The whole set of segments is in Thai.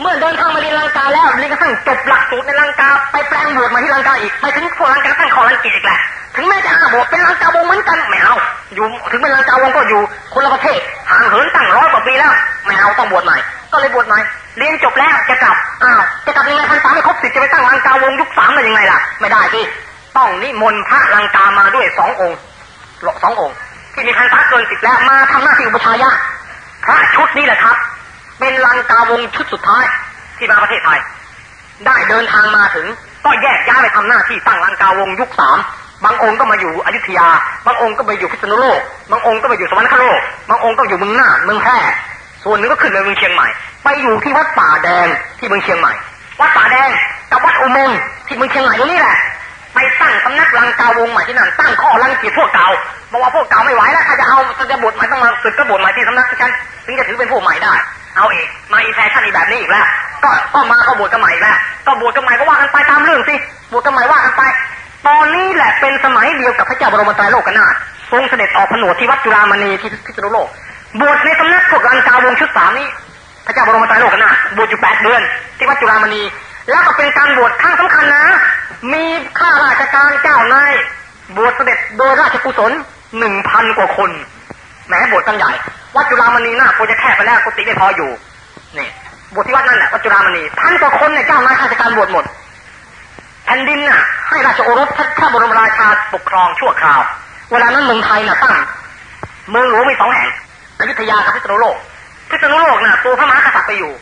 เมื่อเดินทางมาเรียนลังกาแล้วเรียนกระทั่งจบหลักสูตรในลังกาไปแปลงบวชมาที่ลังกาอีกไปถึงพวกลังกาตั้งคอลังกีอีกแหละถึงแม้จะอ้าบวชเป็นลังกาวงเหมือนกันไม่เอาอยู่ถึงเป็นลังกาวงก็อยู่คนละประเทศห่างเหินตั้งร้อยกว่าปีแล้วไม่เอาต้องบวชใหม่ ก็เลยบวชใหม่เรียนจบแล้วจะกลับอ้าวจะกลับยังไงพันสามไม่ครบสิจะไปตั้งลังกาวงยุคสามได้ยังไงล่ะ ไม่ได้สิต้องนิมนต์พระลังกามาด้วยสององค์สององค์ ที่มีพันษาเกินสิบแล้วมาทำหน้าที่อุปชายะพระชุดนี้แหละครับ เป็นลังกาวงชุดสุดท้ายที่มาประเทศไทย ได้เดินทางมาถึง ก็แยกย้ายไปทำหน้าที่ตั้งลังกาวงยุคสามบางองค์ก็มาอยู่อยุธยา บางองค์ก็ไปอยู่พิษณุโลก บางองค์ก็ไปอยู่สวรรคโลก บางองค์ก็อยู่เมืองหน่าเมืองแพร่ ส่วนหนึ่งก็ขึ้นไปเมืองเชียงใหม่ ไปอยู่ที่วัดป่าแดงที่เมืองเชียงใหม่ วัดป่าแดงกับวัดอุโมงค์ที่เมืองเชียงใหม่ตรงนี้แหละ ไปตั้งสำนักลังกาวงใหม่ที่นั่น ตั้งข้อรังเกียจพวกเก่าบอกว่าพวกเก่าไม่ไหวแล้วถ้าจะเอาจะบวชใหม่ต้องมาสึกก็บวชใหม่ที่สำนักฉันถึงจะถือเป็นพวกใหม่ได้ เอาอีกมาอีแฟชั่นอีแบบนี้อีกแล้วก็ก็มาก็บวชกันใหม่อีกแล้วก็บวชกันใหม่ก็ว่ากันไปตามเรื่องสิบวชกันใหม่ว่ากันไป ตอนนี้แหละเป็นสมัยเดียวกับพระเจ้าบรมไตรโลกนาถทรงเสด็จออกผนวดที่วัดจุฬามณีที่พิษณุโลกบวชในสำนักพวกลังกาวงชุดสามนี้พระเจ้าบรมไตรโลกนาถบวชอยู่แปดเดือน ที่วัดจุฬามณี แล้วก็เป็นการบวชครั้งสำคัญนะ มีข้าราชการเจ้านายบวชเสด็จโดยราชกุศลหนึ่งพันกว่าคน แหมบวชตั้งใหญ่ วัดจุฬามณีน่าควรจะแคบไปแล้วกุฏิไม่พออยู่นี่บวชที่วัดนั่นแหละวัดจุฬามณีพันกว่าคนเนี่ยเจ้านายข้าราชการบวชหมดแผ่นดินน่ะ ให้ราชโอรสพระบรมราชาปกครองชั่วคราว เวลานั้นเมืองไทยน่ะตั้งเมืองหลวงมีสองแห่งอยุธยากับพิษณุโลกพิษณุโลกน่ะตัวพระมหากษัตริย์ไปอยู่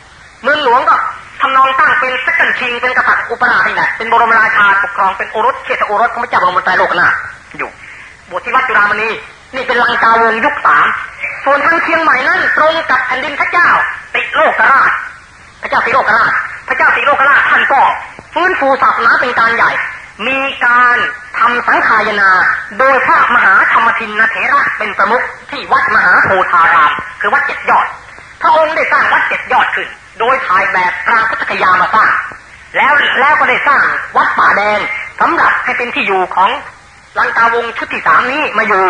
เมืองหลวงก็ทำนองตั้งเป็นสักกันชิงเป็นกษัตริย์อุปราชนี่แหละเป็นบรมราชาปกครองเป็นโอรสเขตโอรสของพระเจ้าบรมไตรโลกนาถอยู่บวชที่วัดจุฬามณี นี่เป็นลังกาวงยุคสามส่วนทางเชียงใหม่นั้นตรงกับแผ่นดินพระเจ้าติโลกราช พระเจ้าติโลกราช พระเจ้าติโลกราชท่านก็ฟื้นฟูศาสนาเป็นการใหญ่ มีการทำสังขายนา โดยพระมหาธรรมทินเถระเป็นประมุขที่วัดมหาโพธาราม คือวัดเจ็ดยอด พระองค์ได้สร้างวัดเจ็ดยอดขึ้น โดยถ่ายแบบพระพุทธคยามาสร้างแล้วแล้วก็ได้สร้างวัดป่าแดงสำหรับให้เป็นที่อยู่ของ ลังกาวงชุดที่สามนี้มาอยู่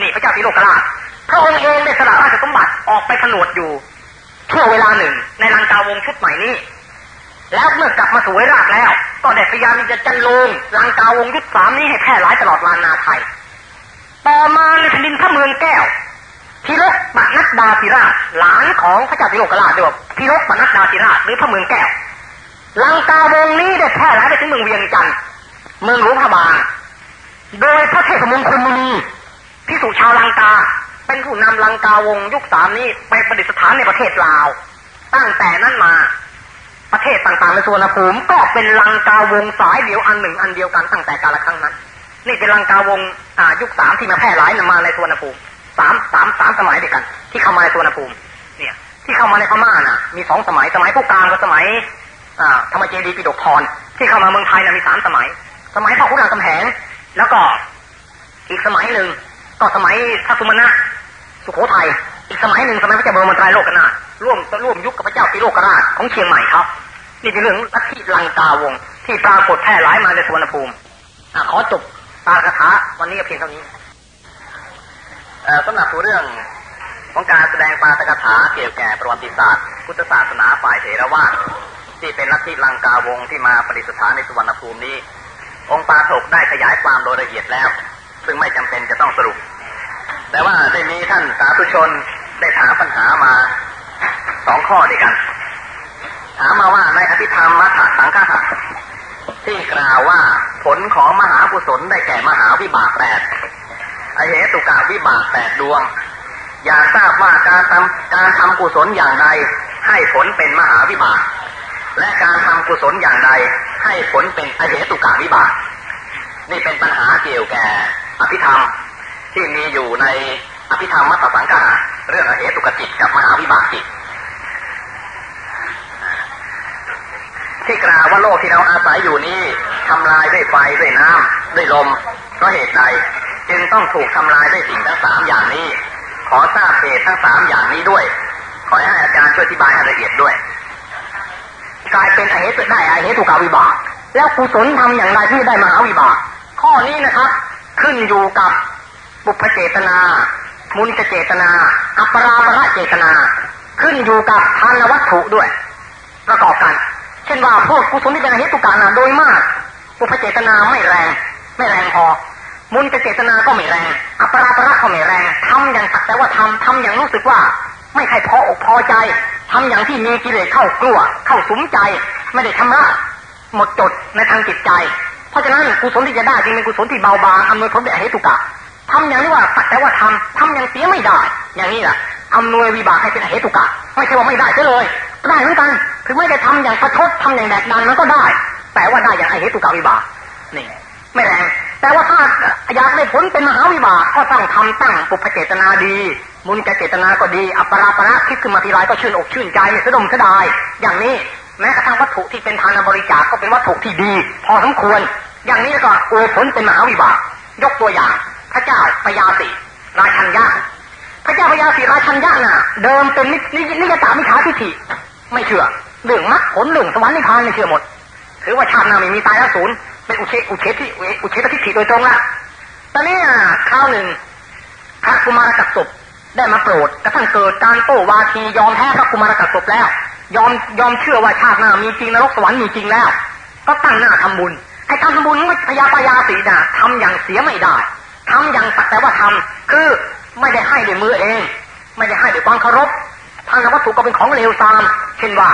นี่พระเจ้าติโลกราชพระองค์เองได้สละราชสมบัติออกไปผนวดอยู่ชั่วเวลาหนึ่งในลังกาวงชุดใหม่นี้ แล้วเมื่อกลับมาสวยราชแล้ว ก็ได้พยายามที่จะจันลงลังกาวงยุทธสามนี้ให้แพร่หลายตลอดลานนาไทย ต่อมาในแผ่นดินพระเมืองแก้วพิรกปนัดดาธิราชหลานของพระเจ้าติโลกราชด้วยพิรกปนัดดาธิราชหรือพระเมืองแก้วลังกาวงนี้ได้แพร่หลายไปถึงเมืองเวียงจันทร์เมืองหลวงพระบาง โดยพระเทพมงคลมุนีพิสุชาวลังกา เป็นผู้นำลังกาวงยุคสามนี้ไปประดิษฐานในประเทศลาว ตั้งแต่นั้นมาประเทศต่างๆในส่วนภูมิก็เป็นลังกาวงสายเดียวอันหนึ่งอันเดียวกันตั้งแต่กาลครั้งนั้น นี่เป็นลังกาวงยุคสามที่มาแพร่หลายมาในส่วนภูมิสามสามสามสมัยเดียวกัน ที่เข้ามาในส่วนภูมิ เนี่ย ที่เข้ามาในพม่าน่ะ มีสองสมัยสมัยผู้กลางกับสมัยอ่าธรรมเจดีปิฎกพรที่เข้ามาเมืองไทยน่ะมีสามสมัย สมัยพ่อขุนรามคำแหง แล้วก็อีกสมัยหนึ่งก็สมัยทัสุมานะสุโขทัยอีกสมัยหนึ่งสมัยพระเจ้าบรมไตรโลกนาถร่วมร่วมยุคกับพระเจ้าปิโลกราชของเชียงใหม่ครับ นี่เป็นเรื่องลัทธิลังกาวง ที่ปรากฏแพร่หลายมาในสุวรรณภูมิอขอจบตาคาถาวันนี้เพียงเท่านี้สำหรับเรื่องของการแสดงปาตกถาเกี่ยวแก่ประวัติศาสตร์ พุทธศาสนาฝ่ายเถรวาทที่เป็นลัทธิลังกาวงที่มาปฏิสถานในสุวรรณภูมินี้ องค์ปาถกได้ขยายความโดยละเอียดแล้ว ซึ่งไม่จำเป็นจะต้องสรุป แต่ว่าได้มีท่านสาธุชนได้ถามปัญหามาสองข้อด้วยกัน ถามมาว่าในอภิธรรมมัทสังฆะที่กล่าวว่าผลของมหากุศลได้แก่มหาวิบากแปดอเหตุกาวิบากแปดดวง อยากทราบว่าการทำการทำกุศลอย่างใดให้ผลเป็นมหาวิบาก และการทำกุศลอย่างใด ให้ผลเป็นอเหตุกาวิบากนี่เป็นปัญหาเกี่ยวแก่อภิธรรมที่มีอยู่ในอภิธรรมมัตสังกาเรื่องอเหตุกจิตกับมหาวิบากจิต ที่กล่าวว่าโลกที่เราอาศัยอยู่นี้ทำลายด้วยไฟด้วยน้ำด้วยลมเพราะเหตุใดจึงต้องถูกทำลายด้วยสิ่งทั้งสามอย่างนี้ ขอทราบเหตุทั้งสามอย่างนี้ด้วย ขอให้อาจารย์ช่วยอธิบายให้ละเอียดด้วย กลายเป็นอเหตุได้อเหตุถูกาวิบาก แล้วกุศลทำอย่างไรที่ได้มหาวิบาก ข้อนี้นะครับ ขึ้นอยู่กับบุพเจตนา มุนเจตนา อัปราประเจตนา ขึ้นอยู่กับทานวัตถุด้วย ประกอบกัน เช่นว่าพวกกุศลที่เป็นอเหตุถูกานะโดยมากปุพเจตนาไม่แรง ไม่แรงพอมุนเจตนาก็ไม่แรง อัปราประก็ไม่แรงทำอย่างสักแต่ว่าทำทำอย่างรู้สึกว่า ไม่ใครพออกพอใจ ทำอย่างที่มีกิเลสเข้ากลัวเข้าสุมใจ ไม่ได้ทำละหมดจดในทางจิตใจ เพราะฉะนั้นกุศลที่จะได้จึงเป็นกุศลที่เบาบางอำนวยผลแด่เหตุกะทำอย่างนี้ว่าสักแต่ว่าทำทำอย่างเสียไม่ได้ อย่างนี้แหละอำนวยวิบากให้เป็นเหตุกะไม่ใช่ว่าไม่ได้เสียเลยได้เหมือนกันถึงไม่ได้ทำอย่างประชดทำอย่างแดกดันมันก็ได้ แต่ว่าได้อย่างเหตุกะวิบากนี่ไม่แรงแต่ว่าถ้าอยากได้ผลเป็นมหาวิบากก็ต้องทำตั้งปุพเจตนาดี มุนเจตนาก็ดี อัปราประคิดขึ้นมาทีไรก็ชื่นอกชื่นใจเสดมเสดาย อย่างนี้แม้กระทั่งวัตถุที่เป็นทานบริจาคก็เป็นวัตถุที่ดี พอสมควร อย่างนี้ก็อวยผลเป็นมหาวิบาก ยกตัวอย่าง พระเจ้าปยาสิราชัญญาพระเจ้าพยาสีราชัญญาน่ะ เดิมเป็นนิยตามิจฉาทิฏฐิไม่เชื่อเรื่องมรรคผลเรื่องสวรรค์นิพพานไม่เชื่อหมดถือว่าชาติหน้าไม่มีตายแล้วศูนย์เป็นอุเชอุเชติอุเชตทิฏฐิโดยตรงละตอนนี้คราวหนึ่งพระกุมารกัสบ ได้มาโปรดกระทั่งเกิดการโต้วาทียอมแพ้พระกุมารกัสบแล้ว ยอมยอมเชื่อว่าชาติหน้ามีจริงนรกสวรรค์มีจริงแล้ว ก็ตั้งหน้าทำบุญไอ้ทำบุญพยาปยาสีน่ะทำอย่างเสียไม่ได้ทำอย่างสักแต่ว่าทำคือไม่ได้ให้ด้วยมือเอง ไม่ได้ให้ด้วยความเคารพทางวัตถุก็เป็นของเลวทราม เช่นว่า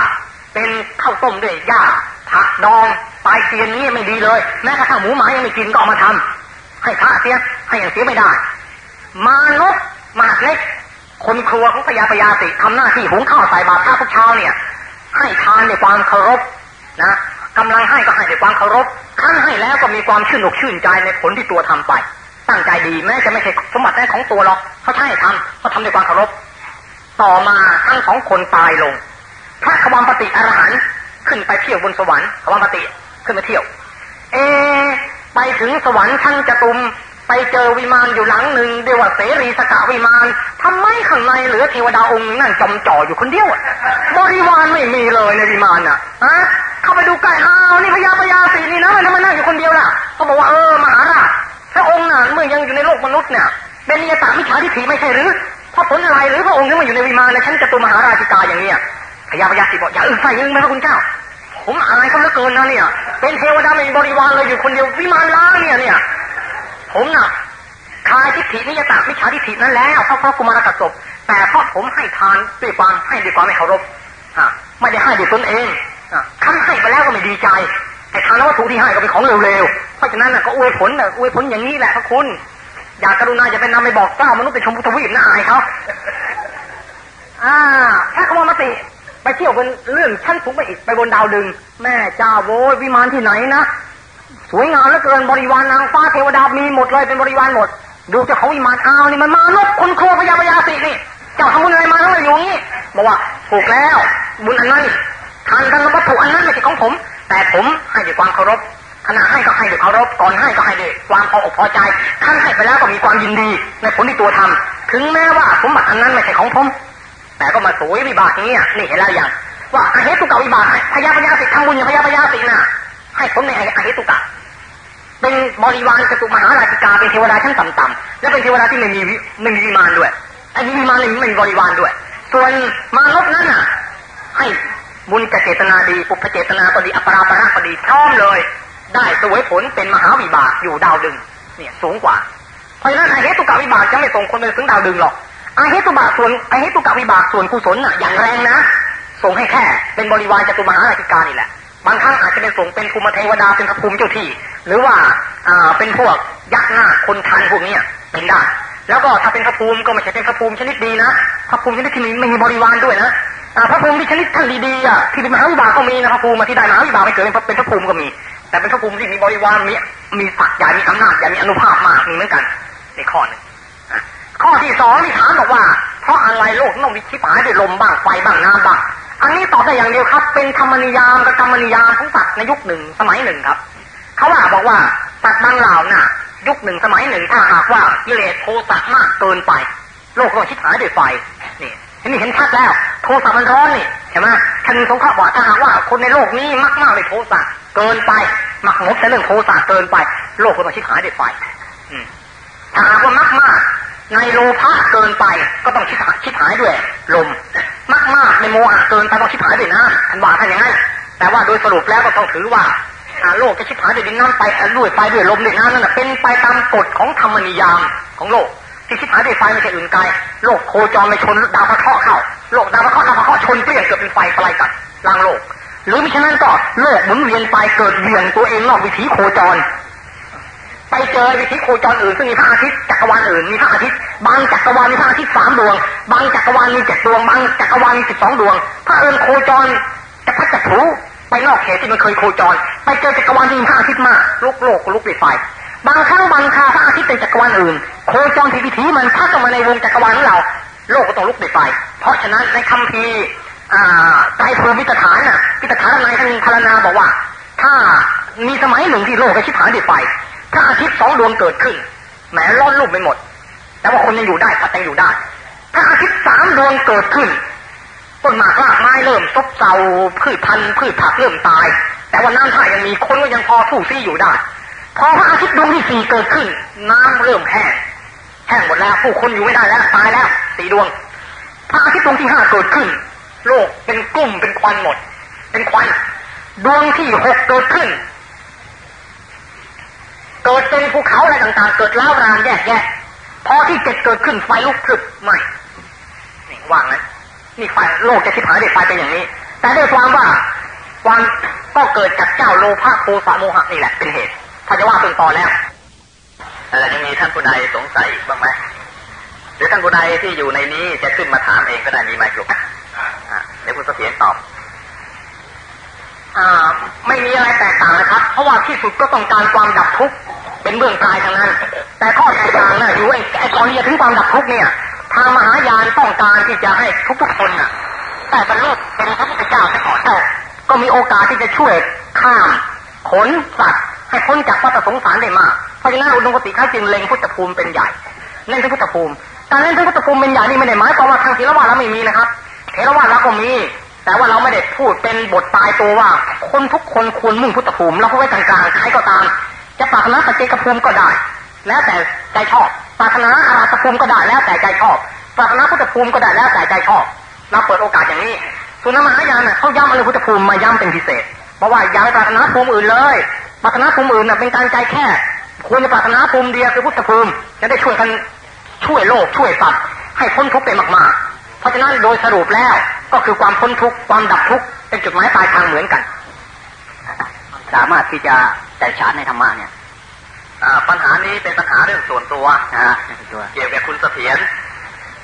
เป็นข้าวต้มด้วยหญ้าผักดองปลายเตียนนี้ไม่ดีเลยแม้กระทั่งหมูหมายังไม่กินก็เอามาทำให้พระเสียให้อย่างเสียไม่ได้ มานพ มากเล็ก คนครัวของพญาปยาติทำหน้าที่หุงข้าวใส่บาตรพระทุกเช้าเนี่ย ให้ทานในความเคารพนะกำลังให้ก็ให้ด้วยความเคารพขั้นให้แล้วก็มีความชื่นอกชื่นใจในผลที่ตัวทำไป ตั้งใจดีแม้จะไม่ใช่สมบัติแท้ของตัวหรอกเขาใช่ทำเขาทำด้วยความเคารพต่อมาทั้งสองคนตายลง พระขวามปฏิอรหันขึ้นไปเที่ยวบนสวรรค์ขวามปฏิขึ้นมาเที่ยว เอ ไปถึงสวรรค์ชั้นจตุม ไปเจอวิมานอยู่หลังหนึ่งเดียว่าเสรีสกาวิมานทำไมข้างในเหลือเทวดาองค์นั่นจอมจ่ออยู่คนเดียวบริวารไม่มีเลยในวิมานอะฮะเข้าไปดูใกล้อ้าวนี่พญาพญาสีนี่นะมันทำไมนั่งอยู่คนเดียวล่ะเขาบอกว่าเออมหาราชพระองค์น่ะเมื่อยังอยู่ในโลกมนุษย์เนี่ยเป็นนิยตามิจฉาทิฏฐิไม่ใช่หรือเพราะผลอะไรหรือพระองค์ถึงมาอยู่ในวิมานในชั้นจตุมหาราชิกาอย่างเนี้ยพญาพญาสีบอกอย่าอึ้งใส่อึ้งไหมพระคุณเจ้าผมอายเขาเหลือเกินนะเนี่ย เป็นเทวดาไม่มีบริวารเลยอยู่คนเดียววิมานล้างเนี่ยเนี่ย ผมน่ะคายทิฏฐินิยตามิจฉาทิฏฐินั้นแล้วเพราะพระกุมารกัสบแต่เพราะผมให้ทานด้วยความให้ด้วยความไม่เคารพไม่ได้ให้ด้วยตนเองคำให้ไปแล้วก็ไม่ดีใจแต่ทานวัตถุที่ให้ก็เป็นของเร็วๆ เพราะฉะนั้นก็อวยผลอวยผลอย่างนี้แหละพระคุณ อยากกรุณาอย่าไปนำไปบอกเจ้ามนุษย์ไปชมพุทธวิมนะอายเขาอ่าพระกมรมติไปเที่ยวบนเรื่องชั้นสูงไปอีกไปบนดาวดึง แม่เจ้าโวยวิมานที่ไหนนะ สวยงามเหลือเกินบริวารนางฟ้าเทวดามีหมดเลยเป็นบริวารหมด ดูเจ้าเขาวิมานอ้าวนี่มันมานกคนครัวพญาพญาสินี่เจ้าทำบุญอะไรมาแล้งวอยู่งี้บอกว่าถูกแล้ว บุญอันนั้นทานกันวัตถุอันนั้นไม่ใช่ของผม แต่ผมให้ด้วยความเคารพขณะให้ก็ให้ด้วยเคารพก่อนให้ก็ให้ด้วยความพออกพอใจขั้นให้ไปแล้วก็มีความยินดี ในผลที่ตัวทำถึงแม้ว่าสมบัติอันนั้นไม่ใช่ของผม แต่ก็มาสวยวิบากนี้นี่เห็นแล้วอย่างว่าอาเหตุกะวิบากพญาพญาสิทำบุญอย่างพญาพญาสิน่ะให้ผลในอาเหตุกะ เป็นบริวารจตุมหาราชิกาเป็นเทวดาชั้นต่ำๆและเป็นเทวดาที่ไม่มีไม่มีวิมานด้วยไอ้วิมานไม่มีบริวารด้วย ส่วนมานพนั้นน่ะ ให้บุญเจตนาดีปุพเจตนาก็ดีอัปราปราก็ดีพร้อมเลย ได้สวยผลเป็นมหาวิบากอยู่ดาวดึง เนี่ยสูงกว่า เพราะฉะนั้นไอเหตุกะวิบากจะไม่ส่งคนไปถึงดาวดึงหรอกไอเหตุบาส่วนไอเหตุกะวิบากส่วนกุศลน่ะอย่างแรงนะส่งให้แค่ เป็นบริวารจตุมหาราชิกานี่แหละบางครั้งอาจจะเป็นส่งเป็นภูมิเทวดาเป็นพระภูมิเจ้าที่ หรือว่าอ่าเป็นพวกยักษ์หน้าคนทันพวกนี้เป็นได้ แล้วก็ถ้าเป็นพระภูมิก็ไม่ใช่เป็นพระภูมิชนิดดีนะพระภูมิชนิดที่ไม่มีบริวารด้วยนะพระภูมิที่ชนิดท่านดีๆอะที่เป็นมหาวิบากก็มีนะพระภูมิมาที่ได้มหาวิบากไม่เกิดเป็นพระภูมิก็มี แต่เป็นพระภูมิที่มีบริวารมีมีศักดิ์ใหญ่มีอำนาจใหญ่มีอนุภาพมากมีเหมือนกันในข้อหนึ่งข้อที่สองที่ถามบอกว่า เพราะอะไรโลกต้องมีชิบหายด้วยลมบ้างไฟบ้างน้ำบ้างอันนี้ตอบได้อย่างเดียวครับ เป็นธรรมนิยามกับกรรมนิยามของสัตว์ในยุคหนึ่งสมัยหนึ่งครับ เขาว่าบอกว่าสัตว์บางเหล่าน่ะ ยุคหนึ่งสมัยหนึ่งถ้าหากว่ากิเลสโทสะมากเกินไป โลกต้องชิบหายด้วยไฟนี่นี่เห็นชัดแล้ว โทสะมันร้อนนี่ใช่ไหมท่านสงเคราะห์บอกถ้าหากว่าคนในโลกนี้มากมากเลยโทสะเกินไปหมักงบแต่เรื่องโทสะเกินไป โลกก็ต้องชิบหายด้วยไฟถ้าหากว่ามากมากในโลภะเกินไปก็ต้องชิบหายชิบหายด้วยลมมากมากในโมหะเกินไปต้องชิบหายด้วยน้ำอันว่าท่านอย่างนั้นแต่ว่าโดยสรุปแล้วก็ต้องถือว่า โลกจะชิบหายด้วยดินน้ำไปด้วยไฟด้วยลมด้วยน้ำนั่นเป็นไปตามกฎของธรรมนิยามของโลกที่ชิบหายด้วยไฟไม่ใช่อื่นไกลโลกโคจรไม่ชนดาวพระเคราะห์เข้าโลกดาวพระเคราะห์ดาวพระเคราะห์ชนเปลี่ยนเกิดเป็นไฟไฟกัดล่างโลก หรือมิฉะนั้นก็โลกหมุนเวียนไปเกิดเวียนตัวเองนอกวิถีโคจร ไปเจอวิธีโคจรอื่นซึ่งมีพระอาทิตย์จักรวาลอื่นมีพระอาทิตย์บางจักรวาลมีพระอาทิตย์สามดวง บางจักรวาลมีเจ็ดดวง บางจักรวาลมีสิบสองดวงพระเอิญโคจรจะพัดจักรถู ไปนอกเขตที่มันเคยโคจร ไปเจอจักรวาลที่มีพระอาทิตย์มากลุกโลกลุกไฟบางครั้งบางคาพระอาทิตย์เป็นจักรวาลอื่น โคจรผิดวิถีมันพัดเข้ามาในวงจักรวาลของเรา โลกก็ต้องลุกไฟเพราะฉะนั้นในคัมภีไตรภูมิตฐานน่ะพิตฐานในท่านพารณาบอกว่า ถ้ามีสมัยหนึ่งที่โลกก็ชิบหายไฟพระอาทิตย์สองดวงเกิดขึ้นแหมร้อนลุ่มไปหมด แต่ว่าคนยังอยู่ได้พัดยังอยู่ได้พระอาทิตย์สามดวงเกิดขึ้น ต้นหมากรากไม้เริ่มซบเซาพืชพันธุ์พืชผักเริ่มตาย แต่ว่าน้ำท่ายังมีคนก็ยังพอทู่ซี่อยู่ได้พอพระอาทิตย์ดวงที่สี่เกิดขึ้น น้ำเริ่มแห้งแห้งหมดแล้วผู้คนอยู่ไม่ได้แล้วตายแล้วสี่ดวงพระอาทิตย์ดวงที่ห้าเกิดขึ้น โลกเป็นกลุ่มเป็นควันหมด เป็นควันดวงที่หกเกิดขึ้น เกิดเป็นภูเขาอะไรต่างๆ เกิดล้าวรานแยกแยะพอที่เจ็ดเกิดขึ้นไฟลุกพลึบไม่นี่ว่างนะ นี่ไฟโลกจะทิพหายด้วยไฟเป็นอย่างนี้ แต่ด้วยความว่าความก็เกิดจากเจ้าโลภะโทสะโมหะนี่แหละเป็นเหตุถ้าจะว่าเป็นต่อแล้วอะไรยังมีท่านผู้ใดสงสัยบ้างไหมหรือท่านผู้ใดที่อยู่ในนี้จะขึ้นมาถามเองก็ได้มีไมครเดี๋ยวคุณเสถียรตอบอไม่มีอะไรแตกต่างนะครับ เพราะว่าที่สุดก็ต้องการความดับทุกข์เป็นเบื้องกายทางนั้น แต่ข้อแตกต่างน่ะอยู่ไอ้ไอ้ตอนที่จะถึงความดับทุกข์เนี่ย ทางมหายานต้องการที่จะให้ทุกๆคนน่ะแต่บรรลุเป็นพระพุทธเจ้าแต่ก่อนก็มีโอกาสที่จะช่วยข้ามขนสัตว์ให้พ้นจากวัฏสงสารได้มาก เพราะฉะนั้นอุดมคติเขาจึงเล็งพุทธภูมิเป็นใหญ่เล่นที่พุทธภูมิ การเล่นที่พุทธภูมิเป็นใหญ่นี่ไม่ได้หมายความว่าทางเทรวาเราไม่มีนะครับเทรวาเราก็มี แต่ว่าเราไม่ได้พูดเป็นบทตายตัวว่า คนทุกคนควรมุ่งพุทธภูมิเราพูดไว้กลางๆใครก็ตาม จะปารถนาสัจเจกภูมิก็ได้ แล้วแต่ใจชอบ ปรารถนาอาราธภูมิก็ได้แล้วแต่ใจชอบปรารถนาพุทธภูมิก็ได้แล้วแต่ใจชอบเราเปิดโอกาสอย่างนี้ส่วนนมหายานเขาย้ำอะไรพุทธภูมิมาย้ำเป็นพิเศษเพราะว่าอย่าไปปรารถนาภูมิอื่นเลยปรารถนาภูมิอื่นน่ะเป็นการใจแค่ควรจะปรารถนาภูมิเดียวคือพุทธภูมิจะได้ช่วยกันช่วยโลกช่วยสัตว์ให้พ้นทุกข์ไปมากๆ เพราะฉะนั้นโดยสรุปแล้วก็คือความพ้นทุกข์ความดับทุกข์เป็นจุดหมายปลายทางเหมือนกัน สามารถที่จะใจฉานในธรรมะเนี่ย ปัญหานี้เป็นปัญหาเรื่องส่วนตัวนะเกี่ยวกับคุณเสถียร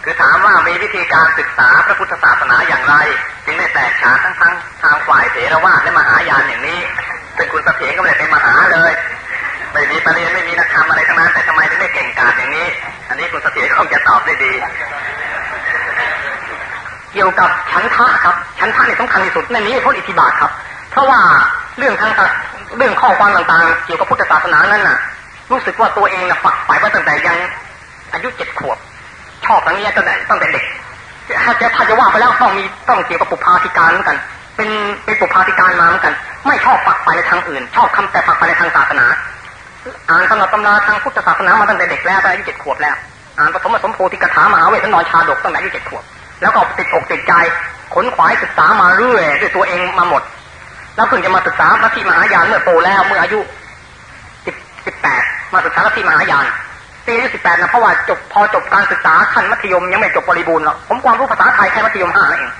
คือถามว่ามีวิธีการศึกษาพระพุทธศาสนาอย่างไร จึงได้แตกฉานทั้งทั้งทางฝ่ายเถรวาทและมหายานอย่างนี้ซึ่งคุณเสถียรก็ไม่ได้เป็นมหาเลยไม่มีปรริญญาไม่มีนักธรรมอะไรทั้งนั้นแต่ทำไมถึงได้เก่งกาจอย่างนี้ อันนี้คุณเสถียรคงจะตอบได้ดี เกี่ยวกับชั้นทะครับชั้นทะเนี่ยสำคัญที่สุดในนี้พ้นอิทธิบาทครับ เพราะว่าเรื่องทางเรื่องข้อความต่างๆ เกี่ยวกับพุทธศาสนานั้นน่ะ รู้สึกว่าตัวเองน่ะฝักใฝ่มาตั้งแต่ยัง อายุเจ็ดขวบ ชอบทั้งนี้ตั้งแต่ตั้งแต่เด็กถ้าจะถ้าจะว่าไปแล้วต้องมีต้องเกี่ยวกับปุพาธิการเหมือนกัน เป็นเป็นปุพาธิการมาเหมือนกัน ไม่ชอบฝักใฝ่ในทางอื่น ชอบคำแต่ฝักใฝ่ในทางศาสนา อ่านตำราตำราทางพุทธศาสนามาตั้งแต่เด็กแล้วตั้งอายุเจ็ดขวบแล้ว อ่านปฐมสมโพธิกถามหาเวทนอยชาดกตั้งแต่อายุเจ็ดขวบ แล้วก็ติดอกติดใจขนขวายศึกษามาเรื่อยด้วยตัวเองมาหมด แล้วเพิ่งจะมาศึกษาพระที่มหายานเมื่อโตแล้วเมื่ออายุสิบสิบแปด มาศึกษาพระที่มหายานปีอายุสิบแปดนะเพราะว่าจบพอจบการศึกษาขั้นมัธยมยังไม่จบบริบูรณ์หรอกผมความรู้ภาษาไทยแค่มัธยมห้านั่นเอง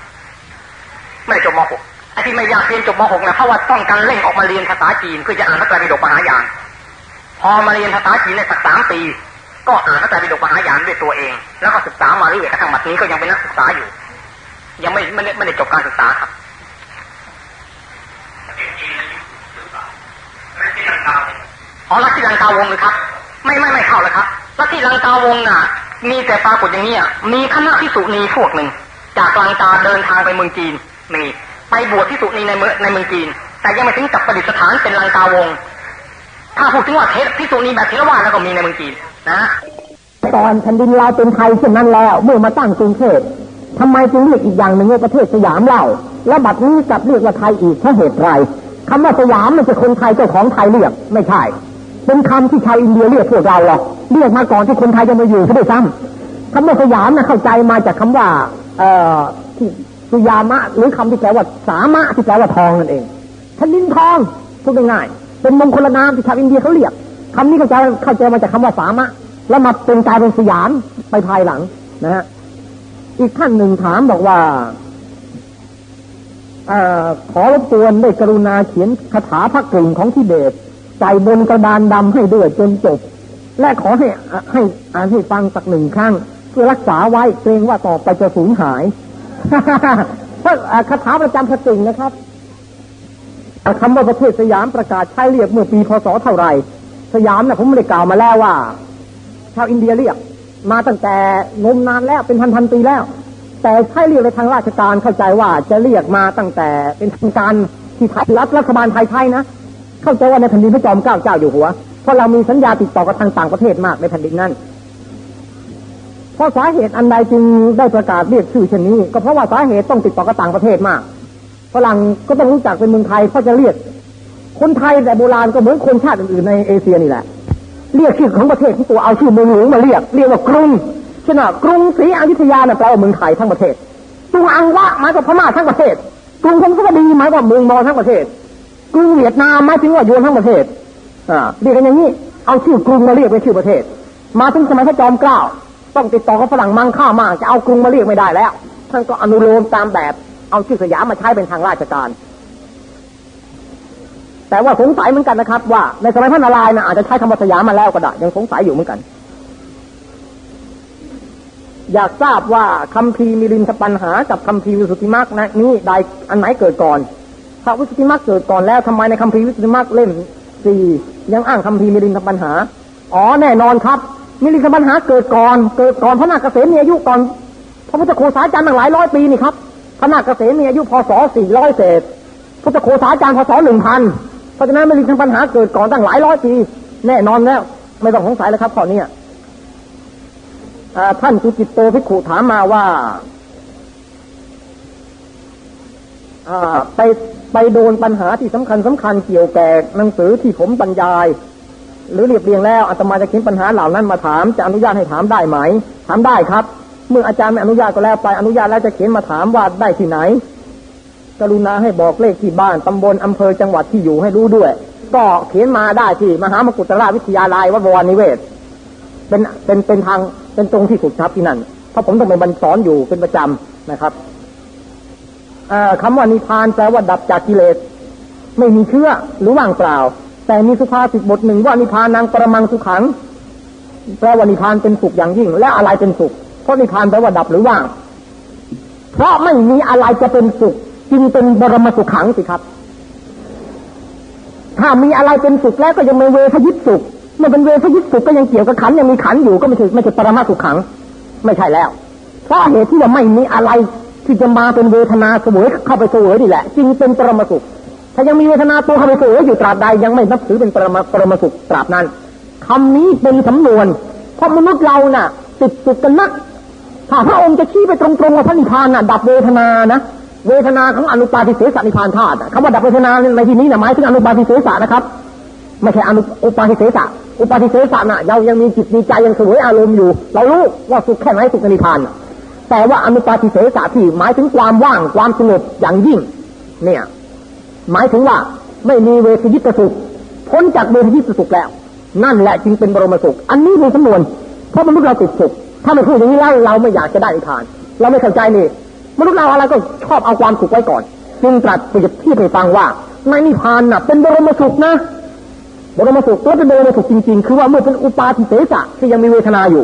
ไม่ได้จบมหกไอ้ที่ไม่อยากเรียนจบมหกนะเพราะว่าต้องการเร่งออกมาเรียนภาษาจีนเพื่อจะอ่านพระไตรปิฎกมหายาน พอมาเรียนภาษาจีนในสักสามปี ก็อ่านพระไตรปิฎกมหายานด้วยตัวเอง แล้วก็ศึกษามาเรื่อยกระทั่งบัดนี้ก็ยังเป็นนักศึกษาอยู่ ยังไม่ไม่ได้ไม่ได้จบการศึกษาครับ อ๋อลัทธิลังกาวงเลยครับ ไม่ไม่ไม่เข้าเลยครับลัทธิลังกาวงน่ะ มีแต่ปรากฏอย่างนี้มีคณะพิสุนีพวกหนึ่ง จากลังกาเดินทางไปเมืองจีนมีไปบวชพิสุนีในเมืองในเมืองจีน แต่ยังไม่ถึงกับประดิษฐานเป็นลังกาวง ถ้าพูดถึงว่าเทศพิสุนีแบบเทรวาแล้วก็มีในเมืองจีนนะตอนแผ่นดินเราเป็นไทยเช่นนั้นแล้ว เมื่อมาตั้งกรุงเทพทำไมจึงเรียกอีกอย่างหนึ่งว่าประเทศสยามเล่า แล้วบัดนี้กลับเรียกว่าไทยอีกเพราะเหตุไรคำว่าสยามมันจะคนไทยเจ้าของไทยเรียกไม่ใช่ เป็นคำที่ชาวอินเดียเรียกพวกเราหรอกเรียกมาก่อนที่คนไทยจะมาอยู่ซะด้วยซ้ำว่าสยามนะเข้าใจมาจากคำว่า เอ่อที่สุยามะ หรือคำที่แปลว่าสามะที่แปลว่าทองนั่นเองแผ่นดินทองพูดง่ายๆเป็นมงคลนามที่ชาวอินเดียเขาเรียกคำนี้เข้าใจเข้าใจมาจากคำว่าสามะ แล้วมาเป็นกลายเป็นสยามไปภายหลังนะฮะอีกท่านหนึ่งถามบอกว่าอขอรบกวนได้กรุณาเขียนคาถาพระกลิ่งของทิเบต ใส่บนกระดานดำให้ด้วยจนจบ และขอให้ให้อ่านให้ฟังสักหนึ่งครั้ง เพื่อรักษาไว้เกรงว่าต่อไปจะสูญหายเพราะคาถาประจำพระติงนะครับคำว่าประเทศสยามประกาศใช้เรียกเมื่อปีพศเท่าไหร่ สยามนะ่ะผมไม่ได้กล่าวมาแล้วว่า ชาวอินเดียเรียก มาตั้งแต่งมนานแล้วเป็นพันพันปีแล้ว แต่ใช้เรียกในทางราชการเข้าใจว่าจะเรียกมาตั้งแต่เป็นทางการที่ไทยรัฐรัฐบาลไทยใช้นะ เข้าใจว่าในแผ่นดินพระจอมเกล้าเจ้าอยู่หัวเพราะเรามีสัญญาติดต่อกับทางต่างประเทศมากในแผ่นดินนั้นเพราะสาเหตุอันใดจึงได้ประกาศเรียกชื่อเช่นนี้ ก็เพราะว่าสาเหตุต้องติดต่อกับต่างประเทศมากฝรั่งก็ต้องรู้จักเป็นเมืองไทยเขาจะเรียก คนไทยแต่โบราณก็เหมือนคนชาติอื่นๆในเอเชียนี่แหละ เรียกชื่อของประเทศที่ตัวเอาชื่อเมืองหลวงมาเรียก เรียกว่ากรุงเช่นกรุงศรีอยุธยาเนี่ยแปลว่าเมืองไทยทั้งประเทศกรุงอังวะหมายถึงพม่าทั้งประเทศกรุงพงศาวดีหมายว่าเมืองมอทั้งประเทศ กรุงเวียดนามหมายถึงว่าโยนทั้งประเทศอ่าเรียกกันอย่างนี้เอาชื่อกรุงมาเรียกเป็นชื่อประเทศ มาถึงสมัยพระจอมเกล้าต้องติดต่อกับฝรั่งมังค่ามากจะเอากรุงมาเรียกไม่ได้แล้วท่านก็อนุโลมตามแบบเอาชื่อสยามมาใช้เป็นทางราชการ แต่ว่าสงสัยเหมือนกันนะครับ ว่าในสมัยพระนารายณ์นะอาจจะใช้คำว่าสยามมาแล้วก็ได้ยังสงสัยอยู่เหมือนกัน อยากทราบว่าคำพีมิรินทปัญหากับคำพีวิสุทธิมรรคนี้ใดอันไหนเกิดก่อน พระวิสุทธิมรรคเกิดก่อนแล้วทำไมในคำพีวิสุทธิมรรคเล่มสี่ยังอ้างคำพีมิรินทปัญหา อ๋อแน่นอนครับ มิรินทปัญหาเกิดก่อน เกิดก่อนพระนาคเกษมมีอายุก่อนพระพุทธโคสาจารย์ตั้งหลายร้อยปีนี่ครับพระนาคเกษมมีอายุพศสี่ร้อยเศษพุทธโคสาจารย์พศหนึ่งพันเพราะฉะนั้นมิรินทปัญหาเกิดก่อนตั้งหลายร้อยปี แน่นอนแล้วไม่ต้องสงสัยเลยครับข้อนี้ท่านสุจิตโตพิขุถามมาว่าไป ไปโดนปัญหาที่สำคัญสำคัญเกี่ยวแก่หนังสือที่ผมบรรยาย หรือเรียบเรียงแล้วอาตมาจะเขียนปัญหาเหล่านั้นมาถามจะอนุญาตให้ถามได้ไหม ถามได้ครับ เมื่ออาจารย์ไม่อนุญาตก็แล้วไปอนุญาตแล้วจะเขียนมาถามว่าได้ที่ไหน กรุณาให้บอกเลขที่บ้านตำบลอำเภอจังหวัดที่อยู่ให้รู้ด้วย ก็เขียนมาได้ที่มหามกุฏราชวิทยาลัยวัดบวรนิเวศ เป็นเป็นเป็นทางเป็นตรงที่สุดครับที่นั่นเพราะผมต้องไปบรรสอนอยู่เป็นประจำนะครับ คำว่านิพานแปลว่าดับจากกิเลส ไม่มีเชื้อหรือว่างเปล่า แต่มีสุภาษิตบทหนึ่งว่านิพานังประมังสุขังแปลว่านิพานเป็นสุขอย่างยิ่ง และอะไรเป็นสุข เพราะนิพานแปลว่าดับหรือว่าง เพราะไม่มีอะไรจะเป็นสุข จึงเป็นบรมสุขขังสิครับ ถ้ามีอะไรเป็นสุขแล้วก็ยังไม่เวทยิตสุขเมื่อเป็นเวทยิตสุขก็ยังเกี่ยวกับขันยังมีขันอยู่ก็ไม่ใช่ไม่ใช่ปรมาสุขขัง ไม่ใช่แล้ว เพราะเหตุที่ว่าไม่มีอะไร ที่จะมาเป็นเวทนาเสวยเข้าไปเสวยนี่แหละจึงเป็นปรมาสุข ถ้ายังมีเวทนาตัวเข้าไปเสวยอยู่ตราบใดยังไม่นับถือเป็นปรมาปรมาสุขตราบนั้นคำนี้เป็นสำนวน เพราะมนุษย์เราน่ะ ติดสุขกันนักถ้าพระองค์จะชี้ไปตรงๆว่าพระนิพพานน่ะดับเวทนานะเวทนาของอนุปาทิเสสนิพานธาตุคำว่าดับเวทนาในที่นี้นะหมายถึงอนุปาทิเสสนะครับ ไม่ใช่อนุอุปาทิเสสอุปาทิเสสน่ะเรายังมีจิตมีใจยังสวยอารมณ์อยู่ เรารู้ว่าสุขแค่ไหนสุขนิพพาน แต่ว่าอนุปาทิเสสะที่หมายถึงความว่างความสงบอย่างยิ่ง เนี่ย หมายถึงว่าไม่มีเวทยิตสุขพ้นจากเวทยิตสุขแล้ว นั่นแหละจึงเป็นบรมสุข อันนี้เป็นสำนวน เพราะมนุษย์เราติดสุข ถ้าไม่พูดอย่างนี้แล้วเราไม่อยากจะได้นิพพาน เราไม่เข้าใจนี่มนุษย์เราอะไรก็ชอบเอาความสุขไว้ก่อน จึงตรัสเปรียบเทียบให้ฟังว่าในนิพานน่ะเป็นบรมสุขนะบรมสุขตัวเป็นบรมสุขจริงๆ คือว่าเมื่อเป็นอุปาทิเสสะที่ยังมีเวทนาอยู่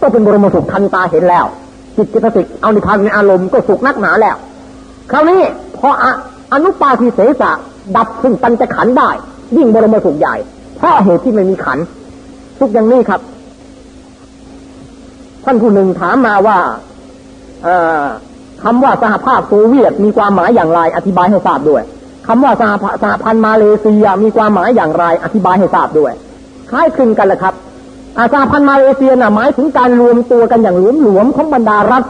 ก็เป็นบรมสุขทันตาเห็นแล้ว จิตเจตสิกเอานิพพานในอารมณ์ก็สุขนักหนาแล้ว คราวนี้พออนุปาทิเสสะดับซึ่งปัญจขันได้ ยิ่งบรมสุขใหญ่ เพราะเหตุที่ไม่มีขันทุกอย่างนี้ครับ ท่านผู้หนึ่งถามมาว่าคำว่าสหภาพโซเวียตมีความหมายอย่างไร อธิบายให้ทราบด้วยคำว่าสหสหพันธ์มาเลเซียมีความหมายอย่างไร อธิบายให้ทราบด้วยคล้ายคลึงกันแหละครับ อาสหพันมาเลเซียน่ะหมายถึงการรวมตัวกันอย่างหลวมหลวมของบรรดารัฐ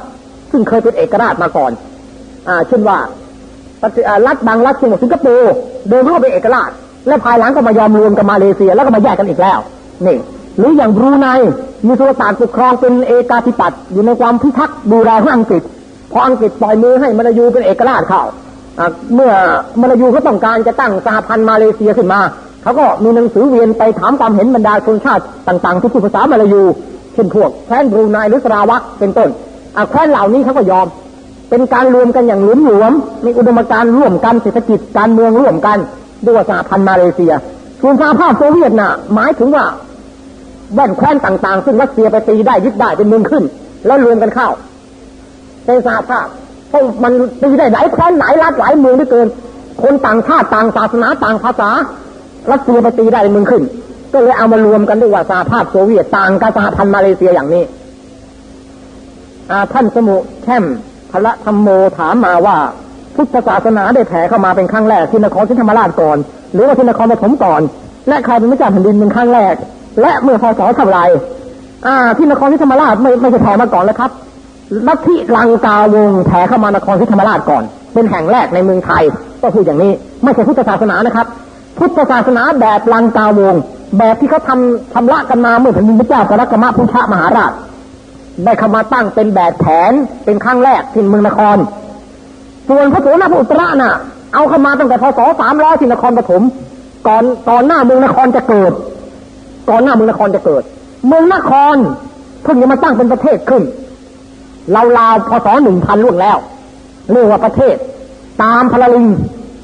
ซึ่งเคยเป็นเอกราชมาก่อน อ่า เช่นว่ารัฐบางรัฐเช่นสิงคโปร์เดินเข้าไปเอกราช และภายหลังก็มายอมรวมกับมาเลเซียแล้วก็มาแยกกันอีกแล้วนี่หรืออย่างบรูไนมีสุลต่านปกครองเป็นเอกาธิปัตย์อยู่ในความพิทักษ์ดูแลของอังกฤษพออังกฤษปล่อยมือให้มาลายูเป็นเอกราชเข้าเมื่อมาลายูเขาต้องการจะตั้งสหพันธ์มาเลเซียขึ้นมา เขาก็มีหนังสือเวียนไปถามความเห็นบรรดาชนชาติต่างๆ ที่พูดภาษามาลายูเช่นพวกแคว้นบรูไนหรือสราวักเป็นต้นแคว้นเหล่านี้เขาก็ยอม เป็นการรวมกันอย่างหลวมหลวมมีอุดมการร่วมกันเศรษฐกิจการเมืองร่วมกันด้วยสหพันธ์มาเลเซียส่วนสหภาพโซเวียตน่ะหมายถึงว่าแว่นแคว้นต่างๆ ซึ่งรัสเซียไปตีได้ยึดได้เป็นเมืองขึ้น แล้วรวมกันเข้าเป็นสหภาพเพราะมันตีได้หลายแคว้นหลายรัฐหลายเมืองด้วยเกิน คนต่างชาติต่างศาสนาต่างภาษา รัสเซียไปตีได้เป็นเมืองขึ้น ก็เลยเอามารวมกันด้วยว่าสหภาพโซเวียตต่างกับสหพันธ์มาเลเซียอย่างนี้ท่านสมุแช่มพระธรรมโมถามมาว่า พุทธศาสนาได้แผ่เข้ามาเป็นครั้งแรกที่นครศรีธรรมราชก่อน หรือว่าที่นครปฐมก่อน และใครเป็นพระเจ้าแผ่นดินเป็นครั้งแรก และเมื่อพศเท่าไรอ่าที่นครศรีธรรมราชไม่ไม่จะแผ่มาก่อนแล้วครับลัทธิลังกาวงแผ่เข้ามานครศรีธรรมราชก่อน เป็นแห่งแรกในเมืองไทย ก็พูดอย่างนี้ ไม่ใช่พุทธศาสนานะครับ พุทธศาสนาแบบลังกาวง แบบที่เขาทำทำละกันมาเมื่อแผ่นดินพระเจ้ากรกมะพุทธมหาราช ได้เข้ามาตั้งเป็นแบบแผนเป็นครั้งแรกที่เมืองนคร ส่วนพระโสนพระอุตระน่ะ เอาเข้ามาตั้งแต่พศสามร้อยที่นครปฐมก่อนตอนหน้าเมืองนครจะเกิด ก่อนหน้าเมืองนครจะเกิด เมืองนครเพิ่งจะมาตั้งเป็นประเทศขึ้นเราลาวพศหนึ่งพันล่วงแล้วเรียกว่าประเทศ ตามพลลิง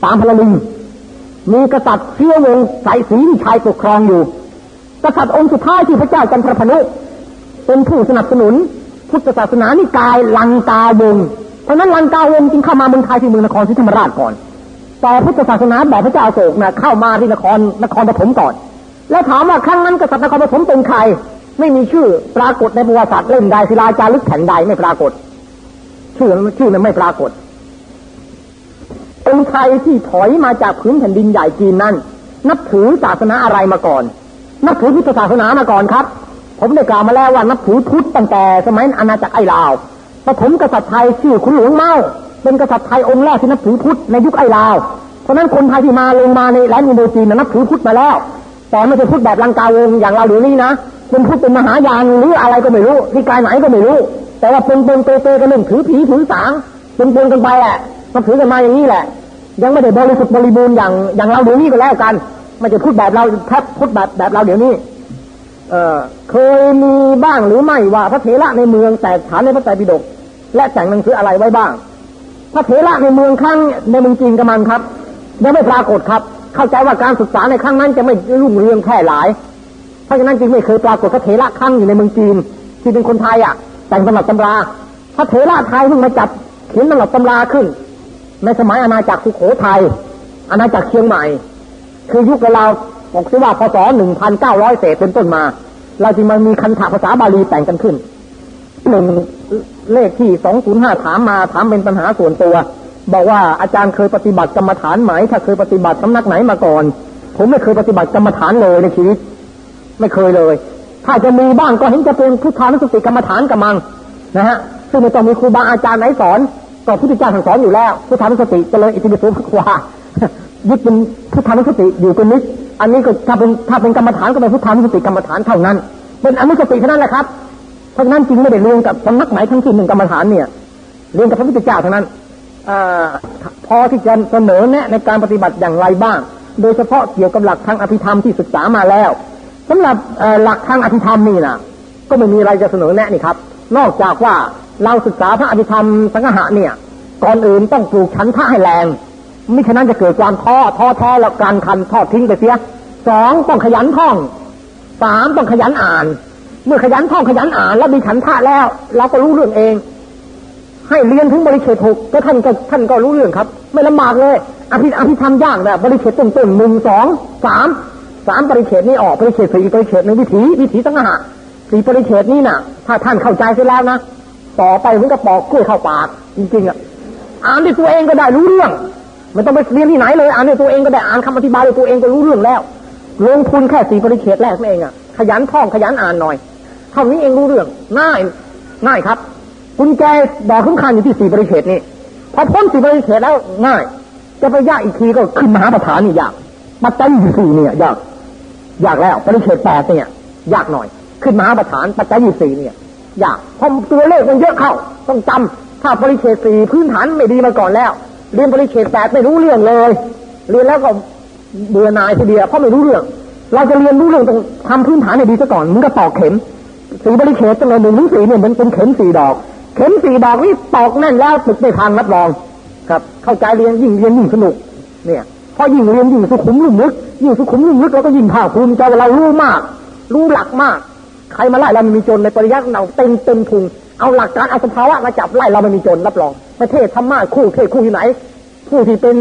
ตามพลลิง มีกษัตริย์เชี่ยววงสายสีวิชัยปกครองอยู่ กษัตริย์องค์สุดท้ายที่พระเจ้าจันทรพนุเป็นผู้สนับสนุน พุทธศาสนานิกายลังกาวงเพราะนั้นลังกาวงจึงเข้ามาเมืองไทยที่เมืองนครศรีธรรมราชก่อน แต่พุทธศาสนาแบบพระเจ้าโศกนะเข้ามาที่นครนครปฐมก่อน แล้วถามว่าครั้งนั้นกษัตริย์นครปฐมเป็นใคร ไม่มีชื่อปรากฏในประวัติศาสตร์เล่มใดศิลาจารึกแผ่นใดไม่ปรากฏ ชื่อชื่อนั้นไม่ปรากฏ องค์ไทยที่ถอยมาจากพื้นแผ่นดินใหญ่จีนนั้นนับถือศาสนาอะไรมาก่อน นับถือพุทธศาสนามาก่อนครับ ผมได้กล่าวมาแล้วว่านับถือพุทธตั้งแต่สมัยอาณาจักรไอ้ลาวปฐมกษัตริย์ไทยชื่อขุนหลวงเมาเป็นกษัตริย์ไทยองค์แรกที่นับถือพุทธในยุคไอ้ลาว เพราะนั้นคนไทยที่มาลงมาในแหลมอินโดจีนนับถือพุทธมาแล้ว แต่ไม่ใช่พุทธแบบลังกาวงอย่างเราเดี๋ยวนี้นะเป็นพุทธเป็นมหายานหรืออะไรก็ไม่รู้นิกายไหนก็ไม่รู้ แต่ว่าเป็นเป็นเตเตกันหนึ่งถือผีถือสางเป็นเป็นกันไปแหละ นับถือกันมาอย่างนี้แหละ ยังไม่ได้บริสุทธิ์บริบูรณ์อย่างอย่างเราเดี๋ยวนี้ก็แล้วกันไม่ใช่พุทธแบบเราแทบพุทธแบบแบบเราเดี๋ยวนี้ เออเคยมีบ้างหรือไม่ว่าพระเถระในเมืองแตกฐานในพระไตรปิฎกและแต่งหนังสืออะไรไว้บ้าง พระเถระในเมืองครั้งในเมืองจีนกับมันครับยังไม่ปรากฏครับ เข้าใจว่าการศึกษาในครั้งนั้นจะไม่รุ่งเรืองแค่หลาย เพราะฉะนั้นจึงไม่เคยปรากฏพระเถระครั้งอยู่ในเมืองจีน ที่เป็นคนไทยอะ แต่งตำรับตำราพระเถระไทยเพิ่งมาจับเขียนตำรับตำราขึ้น ในสมัยอาณาจักรสุโขทัยอาณาจักรเชียงใหม่ คือยุคเราบอกซิว่าพศหนึ่งพันเก้าร้อยเศษเป็นต้นมา เราจึงมามีคันถาภาษาบาลีแต่งกันขึ้นหนึ่งเลขที่สองศูนย์ห้าถามมาถามเป็นปัญหาส่วนตัว บอกว่าอาจารย์เคยปฏิบัติกรรมฐานไหม ถ้าเคยปฏิบัติสำนักไหนมาก่อน ผมไม่เคยปฏิบัติกรรมฐานเลยในชีวิต ไม่เคยเลย ถ้าจะมีบ้างก็เห็นจะเป็นพุทธานุสติกรรมฐานกับมังนะฮะซึ่งไม่ต้องมีครูบาอาจารย์ไหนสอน ก็พุทธเจ้าสอนอยู่แล้วพุทธานุสติเจริญอิติปิโสภควายึดเป็นพุทธานุสติอยู่เป็นนิดอันนี้ก็ถ้าเป็นถ้าเป็นกรรมฐานก็เป็นพุทธานุสติกรรมฐานเท่านั้น เป็นอนุสติเท่านั้นแหละครับเพราะนั้นจริงไม่ได้เรียนกับสำนักไหนทั้งสิ้นหนึ่งกรรมฐานเนี่ยเรียนกับพระพุทธเจ้าเท่านั้นอพอที่จะเสนอแนะในการปฏิบัติอย่างไรบ้าง โดยเฉพาะเกี่ยวกับหลักทางอภิธรรมที่ศึกษามาแล้วสำหรับหลักทางอภิธรรมนี่นะก็ไม่มีอะไรจะเสนอแนะนี่ครับ นอกจากว่า เราศึกษาพระอภิธรรมสังหะเนี่ย ก่อนอื่นต้องปลูกชั้นท่าให้แรงไม่ฉะนั้นจะเกิดความท้อท้อแท้แล้วการคันทอดทิ้งไปเสียสองต้องขยันท่องสามต้องขยันอ่าน เมื่อขยันท่องขยันอ่านแล้วมีฉันทะแล้ว เราก็รู้เรื่องเอง ให้เรียนถึงบริเขตหกก็ท่านก็ท่านก็รู้เรื่องครับ ไม่ลำบากเลยอภิอภิธรรมยากแบบบริเขตต้นต้นหนึ่งสองสามสามบริเขตนี้ออกบริเขตสี่บริเขตในวิถีวิถีสังหะสี่บริเขตนี้น่ะ ถ้าท่านเข้าใจเสร็จแล้วนะ ต่อไปเหมือนกับปอกกล้วยเข้าปาก จริงๆอะอ่านด้วยตัวเองก็ได้รู้เรื่องไม่ต้องไปเรียนที่ไหนเลยอ่านด้วยตัวเองก็ได้อ่านคำอธิบายด้วยตัวเองก็รู้เรื่องแล้วลงทุนแค่สี่บริเขตแรกนั่นเองอะขยันท่องขยันอ่านหน่อยเท่านี้เองรู้เรื่องง่ายง่ายครับกุญแจดอกคุ้มคันอยู่ที่สี่บริเขตนี่พอพ้นสี่บริเขตแล้วง่าย จะไปยากอีกทีก็ขึ้นมหาประธานนี่ยากมาตั้งอยู่สี่เนี่ยยากยากแล้วบริเขตแปดเนี่ยยากหน่อย ขึ้นมหาประฐานปัจจัยยี่สี่เนี่ย ยากพราะตัวเลขมันเยอะเข้า ต้องจำถ้าบริเขตสี่พื้นฐานไม่ดีมาก่อนแล้ว เรียนบริเขตแปดไม่รู้เรื่องเลย เรียนแล้วก็เบื่อหน่ายทีเดียวเพราะไม่รู้เรื่อง เราจะเรียนรู้เรื่องต้องทำพื้นฐานให้ดีซะก่อนมันก็ตอกเข็มสีบริเขตจำนวนหนึ่งถึงสีเนี่ยมันเป็นเข็มสี่ดอก เข็มสี่ดอกนี่ตอกแน่นแล้วตึกไม่พังรับรอง ครับ เข้าใจเรียนยิ่งเรียนยิ่งสนุก เนี่ยพอยิ่งเรียนยิ่งสุขุมลุ่มลึกยิ่งสุขุมลุ่มลึกเราก็ยิ่งภาคภูมิใจว่าเรารู้มาก รู้หลักมาก ใครมาไล่เราไม่มีจนในปริยัติเราเต็มเต็มทุงเอาหลักการเอาสภาวะมาจับไล่เราไม่มีจนรับรอง ประเทศธรรมะคู่เทศคู่ที่ไหน ผู้ที่เป็น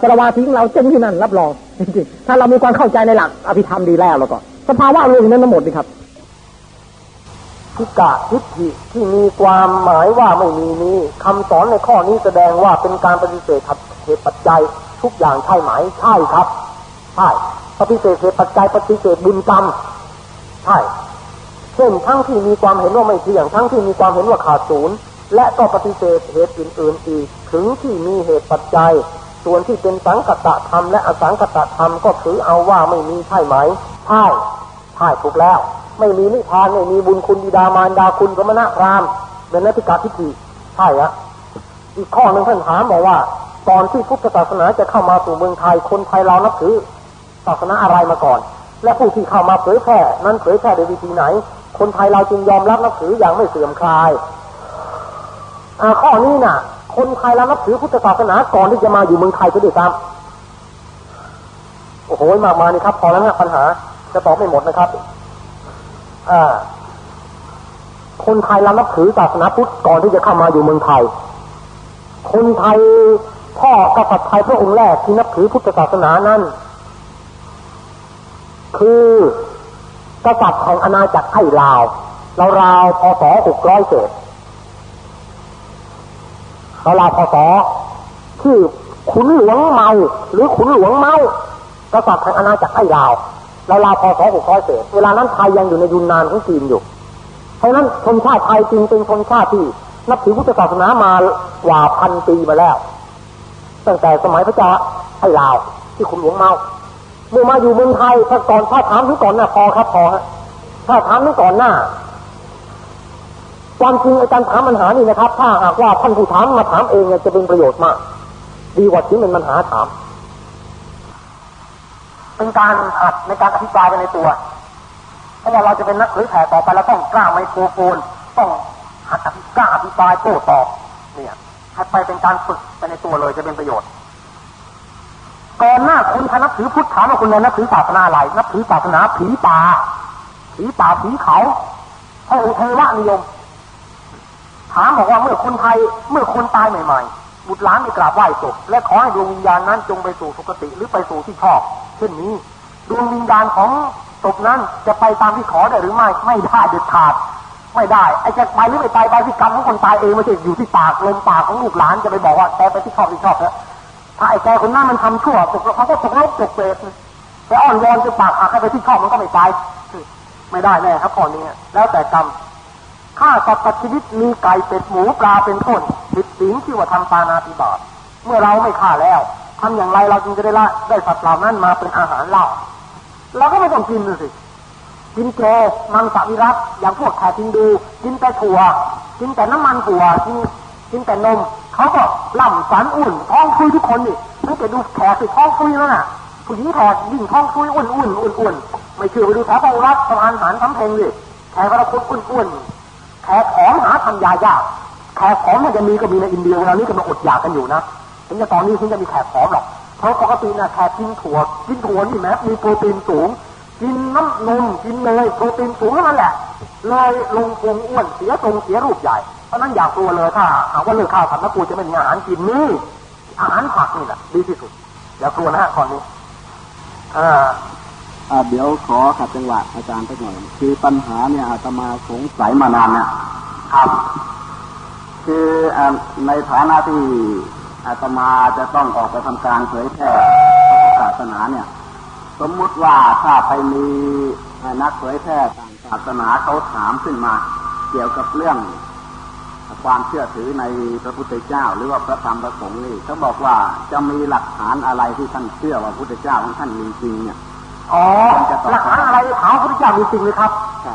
ปรวาทิ้งเราเจ๊งที่นั่นรับรองจริงๆถ้าเรามีความเข้าใจในหลักอภิธรรมดีแล้วแล้วก็ สภาวะรวมนั้นทั้งหมดนี่ครับทิกะทิฏฐิที่มีความหมายว่าไม่มีนี้คำสอนในข้อนี้แสดงว่าเป็นการปฏิเสธเหตุปัจจัยทุกอย่างใช่ไหมใช่ครับ ใช่ปฏิเสธเหตุปัจจัยปฏิเสธบุญกรรมใช่ เช่นทั้งที่มีความเห็นว่าไม่เที่ยง ทั้งที่มีความเห็นว่าขาดศูนย์และก็ปฏิเสธเหตุอื่นๆอีกถึงที่มีเหตุปัจจัย ส่วนที่เป็นสังคตะธรรมและอสังคตะธรรมก็ถือเอาว่าไม่มีใช่ไหมใช่ใช่ถูกแล้ว ไม่มีนิพพานไม่มีบุญคุณบิดามารดาคุณสมณะพรามเป็นนักติกาทิฏฐิใช่อะอีกข้อหนึ่งท่านถามบอกว่า ตอนที่พุทธศาสนาจะเข้ามาสู่เมืองไทยคนไทยเรานับถือศาสนาอะไรมาก่อน และผู้ที่เข้ามาเผยแพร่นั้นเผยแพร่โดยวิธีไหน คนไทยเราจึงยอมรับนับถืออย่างไม่เสื่อมคลายข้อนี้น่ะ คนไทยเรานับถือพุทธศาสนาก่อนที่จะมาอยู่เมืองไทยก็ด้วยซ้ำโอ้โหมากมานี่ครับ พอแล้วนะปัญหา จะตอบไม่หมดนะครับอ่าคนไทยเรานับถือศาสนาพุทธก่อนที่จะเข้ามาอยู่เมืองไทย คนไทยพ่อกษัตริย์ไทยพระองค์แรกที่นับถือพุทธศาสนานั้น คือ กษัตริย์แห่งอาณาจักรไอ้ลาวเราราวพศหกร้อยเศษเราราวพศชื่อขุนหลวงเมาหรือขุนหลวงเมากษัตริย์แห่งอาณาจักรไอ้ลาวเราราวพศหกร้อยเศษเวลานั้นไทยยังอยู่ในยุนนานของจีนอยู่เพราะนั้นชนชาติไทยจริงเป็นชนชาติที่นับถือพุทธศาสนามากว่าพันปีมาแล้ว ตั้งแต่สมัยพระเจ้าไอ้ลาวที่ขุนหลวงเมา เมื่อมาอยู่เมืองไทยถ้าก่อนถ้าถามถึงก่อนหน้าพอครับพอฮะถ้าถามถึงก่อนหน้าความจริงอาจารย์ถามปัญหานี่นะครับ ถ้าหากว่าท่านผู้ถามมาถามเองจะเป็นประโยชน์มาก ดีกว่าที่เป็นปัญหาถาม เป็นการอัดในการอธิบายไปในตัวเพราะว่าเราจะเป็นนักเผยแผ่ต่อไปเราต้องกล้าไมโครโฟนต้องหัดกล้าอธิบายโต้ตอบเนี่ยให้ไปเป็นการฝึกไปในตัวเลยจะเป็นประโยชน์ ก่อนหน้าคุณทนับถือพุทธถามว่าคุณนับถือศาสนาอะไรนับถือศาสนาผีป่าผีป่าผีเขาพระองค์เทวนิยม ถามบอกว่าเมื่อคนไทยเมื่อคนตายใหม่ๆบุตรหลานไปกราบไหว้ศพและขอให้ดวงวิญญาณนั้นจงไปสู่สุคติหรือไปสู่ที่ชอบ เช่นนี้ดวงวิญญาณของศพนั้นจะไปตามที่ขอได้หรือไม่ไม่ได้เด็ดขาดไม่ได้ไอ้จะไปหรือไม่ไปไปที่กรรมของคนตายเองไม่ใช่อยู่ที่ปากลมปากของลูกหลานจะไปบอกว่าแกไปที่ชอบที่ชอบเถอะ ถ้าไอ้แกคนนั้นมันทำชั่วตกเขาก็ตกลบตกเปรตไปอ้อนวอนจะปากหักให้ไปที่ชอบมันก็ไม่ไปไม่ได้แน่ครับข้อนี้แล้วแต่กรรมฆ่าสัตว์ชีวิตมีไก่เป็ดหมูปลาเป็นต้นผิดศีลที่ว่าทำปานาติบาตเมื่อเราไม่ฆ่าแล้วทำอย่างไรเราจึงจะได้ละได้สัตว์เหล่านั้นมาเป็นอาหารเล่าเราก็ไม่ต้องกินเลยสิกินแกมังสวิรัตอย่างพวกแขกกินดู กินแต่ถั่ว กินแต่น้ำมันถั่วกิน กินแต่นมเขาก็ล่ำสันอุ่นท้องฟุยทุกคนนี่ตั้งแต่ดูแขกสิท้องฟุยแล้วน่ะผู้หญิงแขกยิ่งท้องฟุยอุ่นอุ่นอุ่นอุ่นไม่เชื่อไปดูแถวพระรัฐสะพานหารทำเพลงดิแขกระคุดอุ่นอุ่นแขกของหาทำยายากแขกของมันจะมีก็มีในอินเดียเวลานี้กำลังอดอยากกันอยู่นะถึงจะตอนนี้ถึงจะมีแขกของหรอก เพราะปกตินะแขกกินถั่วกินถั่วนี่แม้มีโปรตีนสูง กินน้ำนมกินเนยโปรตีนสูงนั่นแหละเลยลงพุงอ้วนเสียตรงเสียรูปใหญ่ เพราะนั้นอยากตัวเลยถ้าหากว่าเลิกข้าวผัดมะกรูดจะไม่มีอาหารกินนี่อาหารผักนี่แหละดีที่สุดอย่ากลัวนะฮะก่อนนี้อ่าเดี๋ยวขอขัดจังหวะอาจารย์สักหน่อยคือปัญหาเนี่ยอาตมาสงสัยมานานเนี่ยครับ คือในฐานะที่อาตมาจะต้องออกไปทำการเผยแพร่ศาสนาเนี่ย สมมุติว่าถ้าไปมีนักเผยแพร่ต่างศาสนาเขาถามขึ้นมา เกี่ยวกับเรื่อง ความเชื่อถือในพระพุทธเจ้า หรือว่าพระธรรมพระสงฆ์นี่เขาบอกว่าจะมีหลักฐานอะไรที่ท่านเชื่อว่าพระพุทธเจ้าของท่านมีจริงเนี่ยอ๋อหลักฐานอะไรถามพระพุทธเจ้ามีจริงเลยครับ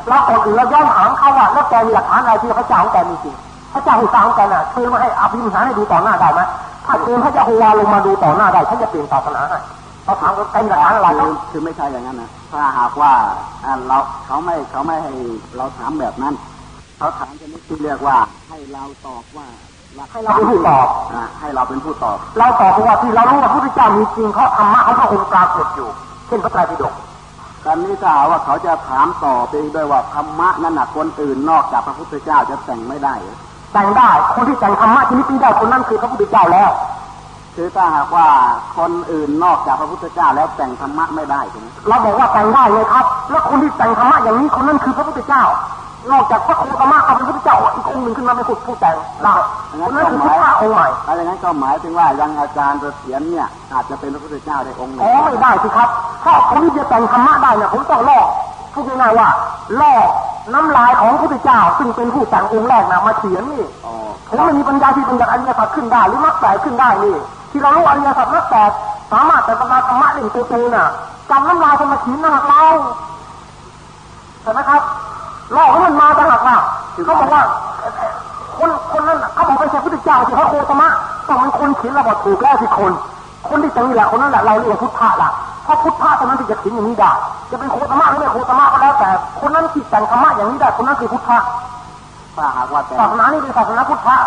เราก่อนอื่นเราย้อนถามเขาว่าแล้วแกมีหลักฐานอะไรที่พระเจ้าของแกมีจริงพระเจ้าหูสาวของแกน่ะเชิญมาให้อภิมหาให้ดูต่อหน้าได้ไหมถ้าเชิญพระเจ้าฮูวาลงมาดูต่อหน้าได้ฉันจะเปลี่ยนศาสนาให้เขาถามว่าแกมีหลักฐานอะไรคือคือไม่ใช่อย่างนั้นนะถ้าหากว่าอ่าเราเขาไม่เขาไม่ให้เราถามแบบนั้น เขาถามชนิดที่เรียกว่า ให้เราตอบว่าหลักให้เราเป็นผู้ตอบอ่าให้เราเป็นผู้ตอบ เราตอบเพราะว่าที่เรารู้ว่าพระพุทธเจ้ามีจริงเพราะธรรมะของพระองค์ปรากฏอยู่ เช่นพระไตรปิฎกตอนนี้ถ้าหากว่าเขาจะถามต่อไปอีกด้วยว่าธรรมะนั่นน่ะคนอื่นนอกจากพระพุทธเจ้าจะแต่งไม่ได้เหรอแต่งได้คนที่แต่งธรรมะชนิดนี้ได้คนนั้นคือพระพุทธเจ้าแล้วคือถ้าหากว่าคนอื่นนอกจากพระพุทธเจ้าแล้วแต่งธรรมะไม่ได้ใช่ไหมเราบอกว่าแต่งได้เลยครับ แล้วคนที่แต่งธรรมะอย่างนี้คนนั้นคือพระพุทธเจ้า นอกจากพระโคตมะกับพระพุทธเจ้าอีกองค์หนึ่งขึ้นมาเป็นผู้ผู้แต่งได้คนนั้นคือพุทธะองค์ใหม่ถ้าอย่างนั้นก็หมายถึงว่ายังอาจารย์เสถียรเนี่ยอาจจะเป็นพระพุทธเจ้าได้องค์หนึ่งอ๋อไม่ได้สิครับเพราะคนที่จะแต่งธรรมะได้เนี่ยผมต้องลอกพูดง่ายๆว่าลอกน้ำลายของพระพุทธเจ้า ซึ่งเป็นผู้แต่งองค์แรกนะมาเขียนนี่อ๋อผมไม่มีปัญญาที่เป็นจากอริยสัจขึ้นได้หรือมรรคแปดขึ้นได้นี่ที่เรารู้อริยสัจมรรคแปดสามารถแต่ตำราธรรมะเล่นตัวตูน่ะจำน้ำลายคนมาขีดหน้าเราเห็นไหมครับ ลอกให้มันมาต่างหากว่าเขาบอกว่าเอ่อคนคนนั้นน่ะเขาบอกไม่ใช่พุทธเจ้าที่พระโคตมะต้องเป็นคนเขียนระบทถูกแล้วสิคน คนที่แต่งนี่แหละคนนั้นแหละเราเรียกว่าพุทธะล่ะเพราะพุทธะตรงนั้นที่จะเขียนอย่างนี้ได้จะเป็นโคตมะหรือไม่โคตมะก็แล้วแต่ คนนั้นที่แต่งธรรมะอย่างนี้ได้คนนั้นคือพุทธะถ้าหากว่าแต่งศาสนานี่เป็นศาสนาพุทธะ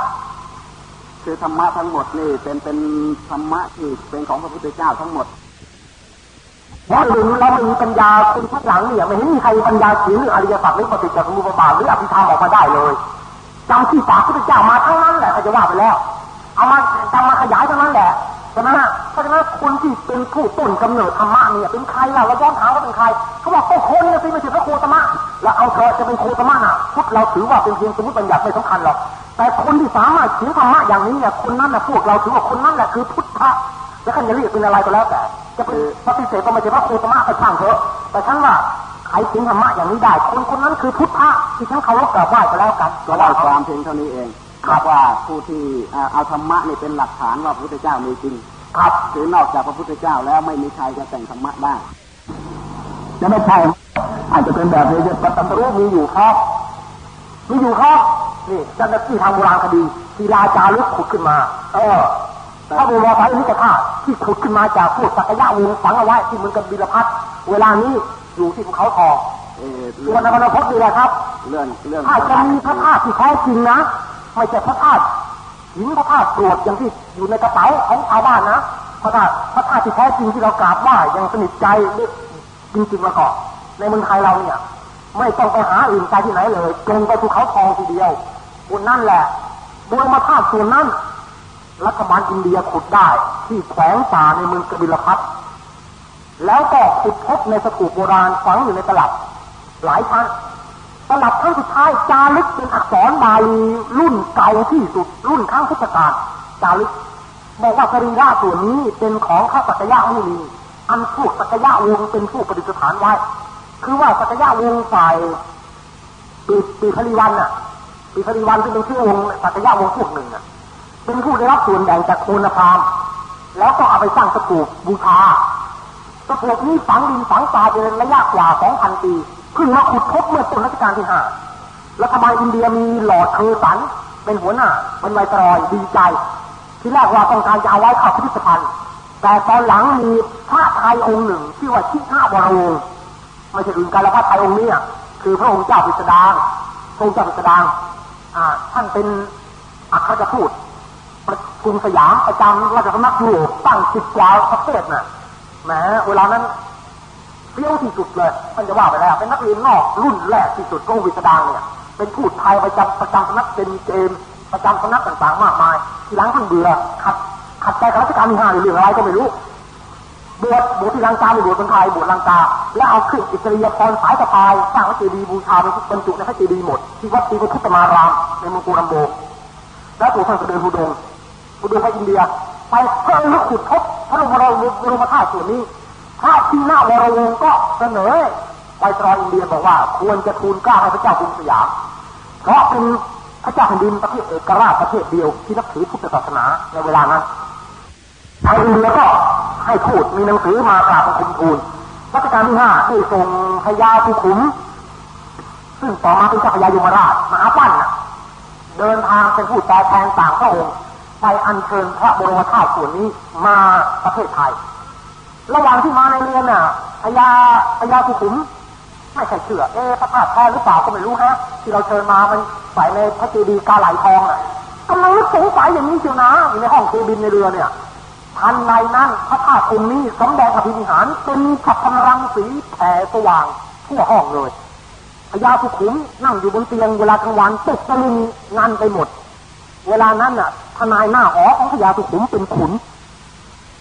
คือธรรมะทั้งหมดนี่เป็นเป็นธรรมะที่เป็นของพระพุทธเจ้าทั้งหมด เพราะหนึ่งเราไม่มีปัญญาคนทุกหลังเนี่ยไม่เห็นมีใครปัญญาเขียนเรื่องอริยสัจหรือปฏิจจสมุปบาทหรืออภิธรรมออกมาได้เลยจำที่ปากพระเจ้ามาทั้งนั้นแหละก็จะว่าไปแล้ว เอามาจำมาขยายทั้งนั้นแหละใช่ไหมฮะเพราะฉะนั้นคนที่เป็นผู้ต้นกำเนิดธรรมะเนี่ยเป็นใครล่ะเราย้อนถามว่าเป็นใครเขาบอกก็คนนะสิไม่ใช่พระโคตมะแล้วเอาเธอจะเป็นโคตมะน่ะพุทธเราถือว่าเป็นเพียงสมมติบัญญัติไม่สำคัญหรอกแต่คนที่สามารถเขียนธรรมะอย่างนี้เนี่ยคนนั้นน่ะพวกเราถือว่าคนนั้นแหละคือพุทธะ แล้วท่านจะเรียกเป็นอะไรก็แล้วแต่จะเป็นปฏิเสธก็ไม่ใช่พระโคตมะไปช่างเถอะแต่ฉันว่าใครถึงธรรมะอย่างนี้ได้ คนคนนั้นคือพุทธะที่ฉันเคารพกราบไหว้ก็แล้วกันก็ได้ความเพียงเท่านี้เองครับว่าผู้ที่อ่าเอาธรรมะนี่เป็นหลักฐานว่าพระพุทธเจ้ามีจริงครับหรือนอกจากพระพุทธเจ้าแล้วไม่มีใครจะแต่งธรรมะได้จะไม่ใช่อาจจะเป็นแบบนี้จะปฏิรูปมีอยู่ครับมีอยู่ครับนี่เจ้าหน้าที่ทางโบราณคดีทีราจารึกขุดขึ้นมา เออ พระบรมสารีริกธาตุที่ขุดขึ้นมาจากพวกสักยะวงศ์ฝังเอาไว้ที่เมืองกับบิลพัทเวลานี้อยู่ที่ภูเขาทองเอ่อตัเรื่วองนวรพจน์นี่แหละครับเรื่องเรื่องถ้าจะมีพระธาตุที่แท้จริงนะไม่ใช่พระธาตุหินพระธาตุกรวดอย่างที่อยู่ในกระเป๋าของชาวบ้านนะพระธาตุพระธาตุที่แท้จริงที่เรากราบไหว้อย่างสนิทใจจริงๆแล้วก็ในเมืองไทยเราเนี่ย ไม่ต้องไปหาอื่นใจที่ไหนเลยตรงไปภูเขาทองทีเดียวบนนั่นแหละบนมาธาตุส่วนนั้น รัฐบาลอินเดียขุดได้ ที่แขวงป่าในเมืองกบิลพัทแล้วก็ขุดพบในสถูปโบราณฝังอยู่ในตลับ หลายชั้นตลับครั้งสุดท้ายจารึกเป็นอักษรบาลีรุ่นเก่าที่สุด รุ่นครั้งพุทธกาลจารึกบอกว่าสรีระส่วนนี้เป็นของข้าสักยะมุนีอันพวกสักยะวงเป็นผู้ประดิษฐานไว้ คือว่าสักยะวงฝ่ายปีปีพลีวันน่ะปีพลีวันที่เป็นชื่อวงสักยะวงพวกหนึ่งน่ะ เป็นผู้ได้รับส่วนแบ่งจากโคนพรามแล้วก็เอาไปสร้างสถูปบูชาสถูปนี้ฝังดินฝังตายเป็นระยะกว่า 2,000 ปีเพิ่งมาขุดพบเมื่อต้นรัชกาลที่ห้ารัฐบาลอินเดียมีหลอดเคอร์สัน เป็นหัวหน้า เป็นไวตรอยดีใจ ที่แรกว่าต้องการจะเอาไว้เข้าพิพิธภัณฑ์ แต่ตอนหลังมีพระไทยองค์หนึ่งที่ว่าชิฆะวรวงไม่ใช่อื่นกลแล้วพระไทยองค์นี้คือพระองค์เจ้าพิสดารพระองค์เจ้าพิสดารท่านเป็นอัครทูต กรุงสยามประจำราชสำนักยุโรปตั้งสิบกว่าประเทศน่ะแหมเวลานั้นเปี้ยวที่สุดเลยมันจะว่าไปแล้วเป็นนักเรียนนอกรุ่นแรกที่สุดของวิสดางเนี่ยเป็นทูตไทยประจำประจำสำนักเป็นเกมประจำสำนักต่างๆมากมายทีหลังท่านเบื่อขัดขัดใจกับรัชกาลที่ห้าหรือเรื่องอะไรก็ไม่รู้บวชบวชที่ลังกาไม่บวชเป็นไทยบวชลังกา แล้วเอาเครื่องอิสริยาภรสายสะพายสร้างพระเจดีย์บูชาเป็นบรรจุในพระเจดีย์หมด ที่วัดตีพุทธมารามในเมืองกูรัมโบแล้วตัวท่านก็เดินทุดง ค์ทุดงค์ไปอินเดีย ไปเพื่อให้ขุดพบพระบรมบรมธาตุส่วนนี้พระทีนาวรวงก็เสนอไปตรอยอินเดียบอกว่าควรจะทูลกล้าให้พระเจ้ากรุงสยาม เพราะเป็นพระเจ้าแผ่นดินประเทศเอกราชประเทศเดียวที่นับถือพุทธศาสนาในเวลานั้นทางอินเดียก็ให้ทูตมีหนังสือมากราบบังคมทูลรัชกาลที่ห้าได้ส่งพญาภูขุม ซึ่งต่อมาเป็นเจ้าพญายมราชมหาปั้นนะเดินทางเป็นผู้ตายแทนต่างพระองค์ ไปอัญเชิญพระบรมธาตุส่วนนี้มาประเทศไทย ระหว่างที่มาในเรือนน่ะพญาพญาสุขุม ไม่ใช่เชื่อ เอ๊พระธาตุแท้หรือเปล่าก็ไม่รู้ฮะ ที่เราเชิญมามันใส่ในพระเจดีย์กาไหลทองอะกำลังนึกสงสัยอย่างนี้เชียวนะอยู่ในห้องเครื่องบินในเรือเนี่ยทันในนั้นพระธาตุองค์นี้สำแดงอภินิหารเป็นฉับพลังสีแผ่สว่างทั่วห้องเลยพญาสุขุมนั่งอยู่บนเตียงเวลากลางวันตกตะลึงงานไปหมด เวลานั้นน่ะ ทนายหน้าหอของพญาสุขุมเป็นขุน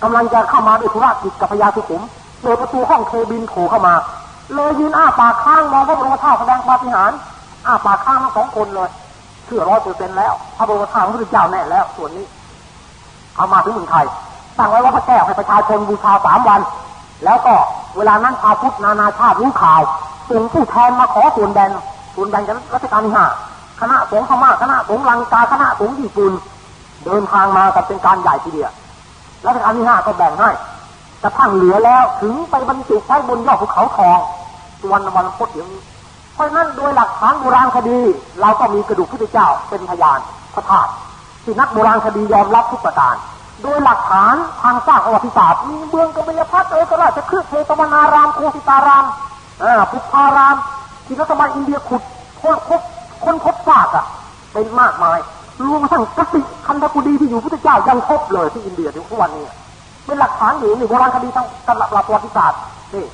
กำลังจะเข้ามาด้วยธุระกิจกับพญาสุขุมเปิดประตูห้องเคบินโผล่เข้ามา เลยยืนอ้าปากข้างมองพระบรมธาตุแสดงปาฏิหาริย์อ้าปากข้างทั้งสองคนเลยเชื่อร้อยเปอร์เซ็นต์แล้วพระบรมธาตุพระพุทธเจ้าแน่แล้ว ส่วนนี้ เอามาถึงเมืองไทยตั้งไว้ว่าพระแก้วให้ประชาชนบูชาสามวัน แล้วก็เวลานั้นชาวพุทธนานาชาติรู้ข่าวส่งผู้แทนมาขอส่วนแบ่งส่วนแบ่งจากรัชกาลที่ห้า คณะสงฆ์พม่าคณะสงฆ์ลังกาคณะสงฆ์ญี่ปุ่นเดินทางมากันเป็นการใหญ่ทีเดียวรัชกาลที่ห้าก็แบ่งให้กระทั่งเหลือแล้วถึงไปบรรจุไว้บนยอดภูเขาทองสุวรรณวันพจน์เดี๋ยวนี้เพราะนั้นโดยหลักฐานโบราณคดี เราก็มีกระดูกพุทธเจ้าเป็นพยานพระธาตุที่นักโบราณคดียอมรับทุกประการ โดยหลักฐานทางสร้างประวัติศาสตร์มีเมืองกบิลพัทเอกราชคฤห์เทตวนารามโคสิตารามอ่าพุทธารามที่รัฐบาลอินเดียขุดค้นพบ คนพบซากอะ เป็นมากมายรวมทั้งกติคันธกุดีที่อยู่พุทธเจ้ายังพบเลยที่อินเดียถึงทุกวันนี้เป็นหลักฐานอยู่ในโบราณคดีทางตำรับประวัติศาสตร์นี่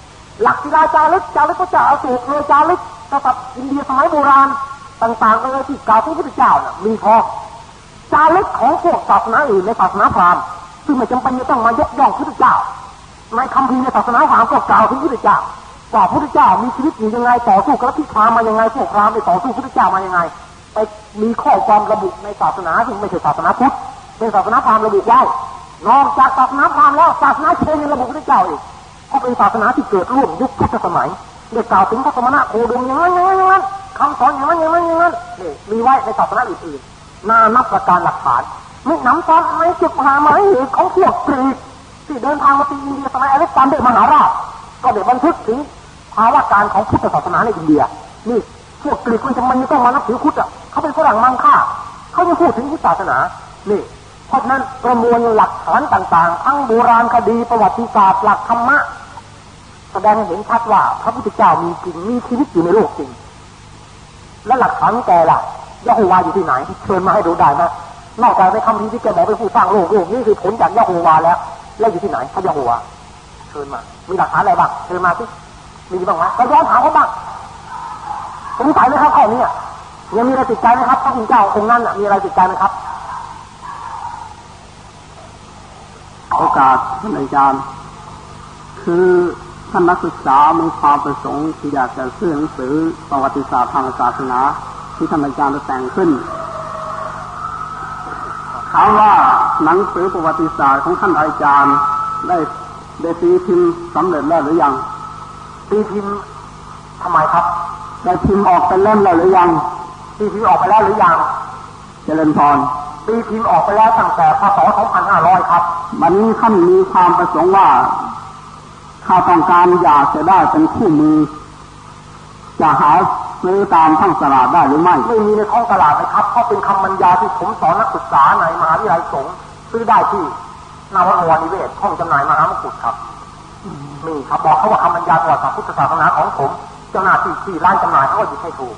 หลักศิลาจารึกจารึกพระเจ้าอโศกเลยจารึกกษัตริย์อินเดียสมัยโบราณต่างๆเลยที่กล่าวถึงพระเจ้าน่ะมีพอจารึกของพวกศาสนาอื่นในศาสนาพราหมณ์ซึ่งไม่จำเป็นจะต้องมายกย่องพระเจ้าในคำพีในศาสนาพราหมณ์ก็กล่าวถึงพระเจ้า ว่าพระพุทธเจ้ามีชีวิตอยู่ยังไงต่อสู้กับลัทธิพรามมายังไงพวกพรามไปต่อสู้พระพุทธเจ้ามายังไง ไปมีข้อความระบุในศาสนาซึ่งไม่ใช่ศาสนาพุทธเป็นศาสนาพราหมณ์ระบุไว้นอกจากศาสนาพราหมณ์แล้วศาสนาเชนยังระบุพระเจ้าอีกก็เป็นศาสนาที่เกิดร่วมยุคพุทธสมัยได้กล่าวถึงพระสมณะโคดมอย่างนั้นอย่างนั้นอย่างนั้นคำสอนอย่างนั้นอย่างนั้นอย่างนั้นนี่มีไว้ในศาสนาอื่นๆนานับประการหลักฐานมีหนำซ้อนไม่จุดหาหมายเหตุของพวกกรีกที่เดินทางมาตีอินเดียสมัยอเล็กซานเดอร์มหาราชก็ได้บันทึกถึง ภาวการณ์ของพุทธศาสนาในอินเดีย นี่พวกกรีกมันจะมันต้องมานับถือพุทธอะเขาเป็นฝรั่งมังค่าเขาจะพูดถึงพุทธศาสนา นี่เพราะนั้นประมวลหลักฐานต่างๆ ทั้งโบราณคดีประวัติศาสตร์หลักธรรมะแสดงให้เห็นชัดว่าพระพุทธเจ้ามีจริงมีชีวิตอยู่ในโลกจริง และหลักฐานแกล่ะยะโฮวาอยู่ที่ไหนเชิญมาให้ดูได้นะนอกจากในคำพีที่แกบอกเป็นผู้สร้างโลกโลกนี้คือผลจากยะโฮวาแล้ว แล้วอยู่ที่ไหนพระยะโฮวาเชิญมา มีหลักฐานอะไรบ้างเชิญมาสิ มีบ้างไหมก็ย้อนถามเขาบ้างสงสัยไหมครับข้อนี้ยังมีอะไรติดใจไหมครับพระคุณเจ้าองค์นั้นมีอะไรติดใจไหมครับ โอกาสท่านอาจารย์ คือท่านนักศึกษามีความประสงค์ที่อยากจะซื้อหนังสือประวัติศาสตร์ทางศาสนา ที่ท่านอาจารย์ได้แต่งขึ้นถามว่าหนังสือประวัติศาสตร์ของท่านอาจารย์ได้ได้ตีพิมพ์สำเร็จแล้วหรือยัง ตีพิมพ์ทำไมครับได้พิมพ์ออกเป็นเล่มแล้วหรือยังตีพิมพ์ออกไปแล้วหรือยังเจริญพรตีพิมพ์ออกไปแล้วตั้งแต่พศ2500 ครับ วันนี้ท่านมีความประสงค์ว่าถ้าต้องการอยากจะได้เป็นคู่มือ จะหาซื้อตามท้องตลาดได้หรือไม่ ไม่มีในท้องตลาดนะครับ เพราะเป็นคำบรรยายที่ผมสอนนักศึกษาในมหาวิทยาลัยสงฆ์ซื้อได้ที่นวโรนิเวศห้องจำหน่ายมหามกุฏครับ มีครับบอกเขาว่าคำบรรยายประวัติศาสตร์พุทธศาสนาของผมเจ้าหน้าที่ที่ร้านจำหน่ายเขาก็หยิบให้ถูก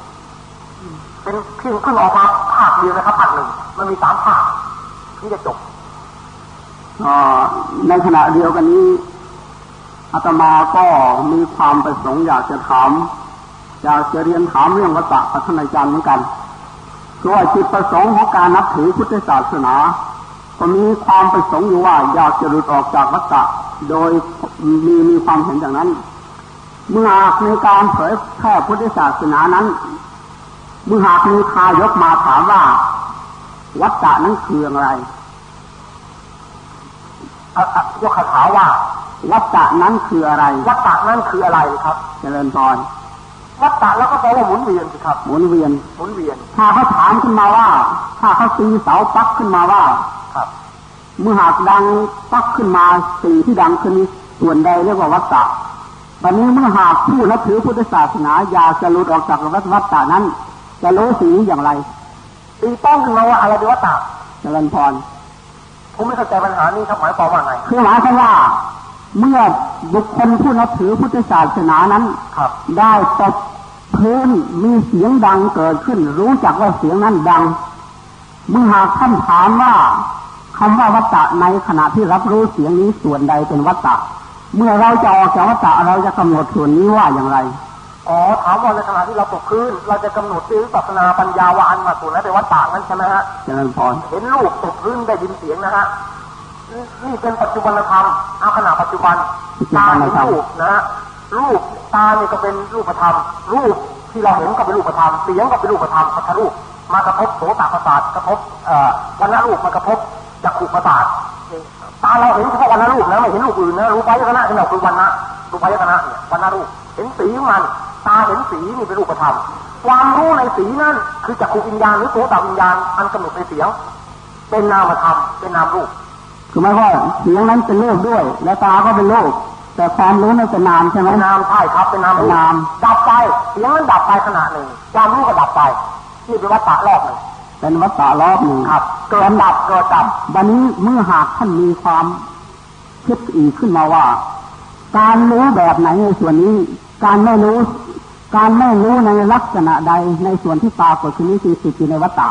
เป็นเพียงเพิ่งออกมาภาคเดียวนะครับภาคหนึ่งมันมีสามภาคถึงจะจบในขณะเดียวกันนี้อาตมาก็มีความประสงค์อยากจะถาม อยากจะเรียนถามเรื่องวัตถะพัฒนาจารย์เหมือนกันเพราะว่าจุดประสงค์ของการนับถือพุทธศาสนา ก็มีความประสงค์อยู่ว่าอยากจะหลุดออกจากวัฏฏะ โดยมีมีความเห็นอย่างนั้นเมื่อหากในการเผยแพร่พุทธศาสนานั้นเมื่อหากมีทายกมาถามว่า วัฏฏะนั้นคืออะไรยกคาถาว่า วัฏฏะนั้นคืออะไร วัฏฏะนั่นคืออะไรครับ เจริญพรวัฏฏะแล้วก็แปลว่าหมุนเวียนสิครับ หมุนเวียน หมุนเวียน ถ้าเขาถามขึ้นมาว่า ถ้าเขาตีเสาปักขึ้นมาว่า ครับ เมื่อหากดังปักขึ้นมาสีที่ดังขึ้นนี้ส่วนใดเรียกว่าวัฏฏะตอนนี้เมื่อหากผู้นับถือพุทธศาสนาอยากจะหลุดออกจากวัฏวัฏฏานั้น จะรู้สีอย่างไรตีต้องขึ้นมาว่าอะไรเป็นวัตตะเจริญพรผมไม่เข้าใจปัญหานี้ครับหมายความว่าไงคือหมายความว่าเมื่อบุคคลผู้นับถือพุทธศาสนานั้นครับได้ตบพื้นมีเสียงดังเกิดขึ้น รู้จักว่าเสียงนั้นดัง เมื่อหากท่านถามว่า คำว่าวัตตะในขณะที่รับรู้เสียงนี้ส่วนใดเป็นวัตตะ เมื่อเราจะออกจากวัตตะเราจะกำหนดส่วนนี้ว่าอย่างไรอ๋อถามว่าในขณะที่เราตกพื้น เราจะกำหนดด้วยวิปัสสนาปัญญาวานมาส่วนนั้นเป็นวัตตะนั้นใช่ไหมฮะเจริญพรเห็นรูปตกพื้นได้ยินเสียงนะฮะนี่นี่เป็นปัจจุบันธรรมเอาขณะปัจจุบันตาเห็นรูปนะฮะรูปตานี่ก็เป็นรูปธรรม รูปที่เราเห็นก็เป็นรูปธรรม เสียงก็เป็นรูปธรรมพัทธรูปมากระทบโสตประสาทกระทบเอ่อวันณรูปมากระทบ จักขุประสาทตาเราเห็นเฉพาะวันณรูปนะไม่เห็นรูปอื่นนะรูปายตนะที่เราคือวันณะรูปายตนะเนี่ยวันณรูปเห็นสีของมัน ตาเห็นสีนี่เป็นรูปธรรมความรู้ในสีนั่นคือจักขุวิญญาณหรือโสตวิญญาณอันกำหนดในเสียง เป็นนามธรรมเป็นนามรูปคือหมายความว่าเสียงนั้นเป็นโลกด้วย และตาก็เป็นโลกแต่ความรู้นั้นเป็นนามใช่ไหมเป็นนามใช่ครับเป็นนามรูปเป็นนาม ดับไปเสียงนั้นดับไปขณะหนึ่งความรู้ก็ดับไปนี่เป็นวัฏฏะรอบหนึ่ง เป็นวัตตะรอบหนึ่งครับเกิดดับเกิดดับวันนี้เมื่อหากท่านมีความคิดอีกขึ้นมาว่า การรู้แบบไหนในส่วนนี้ การไม่รู้ การไม่รู้ในลักษณะใดในส่วนที่ปรากฏคือนี้คือสิทธิในวัตตะ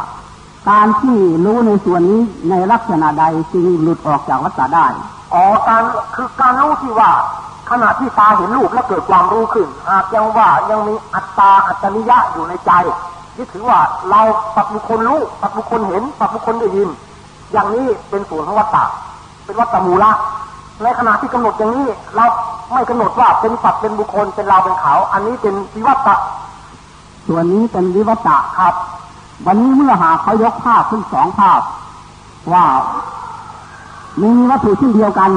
การที่รู้ในส่วนนี้ในลักษณะใดจึงหลุดออกจากวัตตะได้อ๋อการคือการรู้ที่ว่าขณะที่ตาเห็นรูปแล้วเกิดความรู้ขึ้นหากยังว่ายังมีอัตตาอัตนิยะอยู่ในใจ ที่ถือว่าเราปัจบุคคลรู้ปัจบุคคลเห็นปัจบุคคลได้ยิน อย่างนี้เป็นส่วนของวัตตะเป็นวัตตมูละในขณะที่กำหนดอย่างนี้ เราไม่กำหนดว่าเป็นปัจเป็นบุคคลเป็นเราเป็นเขา อันนี้เป็นวิวัตตะส่วนนี้เป็นวิวัตะครับ วันนี้เมื่อหากเขายกภาพขึ้นสองภาพ ว่ามีวัตถุชิ้นเดียวกัน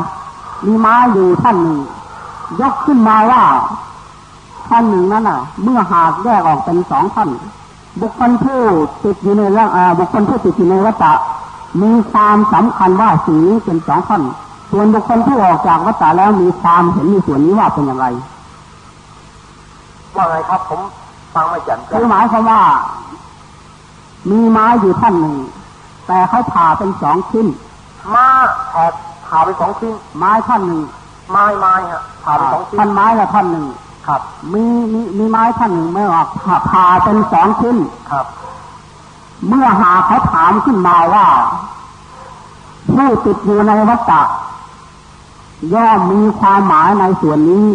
มีไม้อยู่ท่านหนึ่งยกขึ้นมาว่าท่านหนึ่งนั้นน่ะ เมื่อหากแยกออกเป็นสองท่าน บุคคลผู้ติดอยู่ในร่างอ่าบุคคลผู้ติดอยู่ในวัตตะมีความสำคัญว่าสิ่งนี้เป็นสองท่านส่วนบุคคลผู้ออกจากวัตตะแล้วมีความเห็นในส่วนนี้ว่าเป็นอย่างไร ว่าไงครับผมฟังไม่แจ่มแจ้คืงอหมายความว่า มีไม้อยู่ท่านหนึ่ง แต่เขาผ่าเป็นสองชิ้นมาแถบผ่าไปสองชิ้นไม้ท่านหนึ่งไม้ไม้ฮะผ่าไปสองชิ้นท่านไม้ละท่านหนึ่ง ครับ มีมีมีไม้ท่านหนึ่งไม่ออกผ่าผ่าเป็นสองชิ้นครับ เมื่อหาเขาถามขึ้นมาว่า ผู้ติดอยู่ในวัฏฏะย่อมมีความหมายในส่วนนี้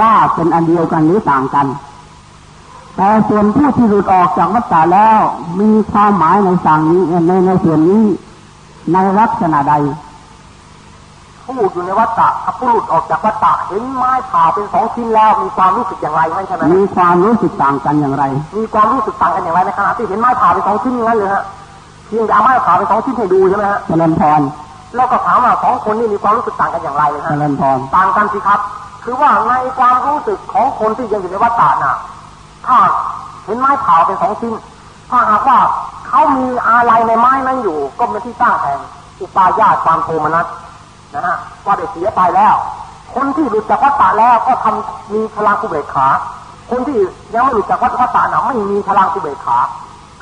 ว่าเป็นอันเดียวกันหรือต่างกัน แต่ส่วนผู้ที่หลุดออกจากวัฏฏะแล้ว มีความหมายในสั่งนี้ในในส่วนนี้ ในลักษณะใด ผู้อยู่ในวัฏฏะถ้าผู้หลุดออกจากวัฏฏะเห็นไม้ผ่าเป็นสองชิ้นแล้วมีความรู้สึกอย่างไรไม่ใช่ไหมมีความรู้สึกต่างกันอย่างไร มีความรู้สึกต่างกันอย่างไรในขณะที่เห็นไม้ผ่าเป็นสองชิ้นอย่างนั้นเลยฮะเพียงแต่เอาไม้ผ่าเป็นสองชิ้นให้ดูใช่ไหมฮะเจริญพรแล้วก็ถามว่าสองคนนี้มีความรู้สึกต่างกันอย่างไรเลยเจฮะริญพรต่างกันสิครับ คือว่าในความรู้สึกของคนที่ยังอยู่ในวัฏฏะน่ะ ถ้าเห็นไม้เผาเป็นสองชิ้น ถ้าหากว่าเขามีอะไรในไม้นั้นอยู่ ก็เป็นที่ตั้งแห่งอุปาญาตความโทมนัส นะฮะว่าได้เสียไปแล้ว คนที่หลุดจากวัฏฏะแล้วก็ทำมีพลังกุเบกขา คนที่ยังไม่หลุดจากวัฏฏะน่ะไม่มีพลังกุเบกขา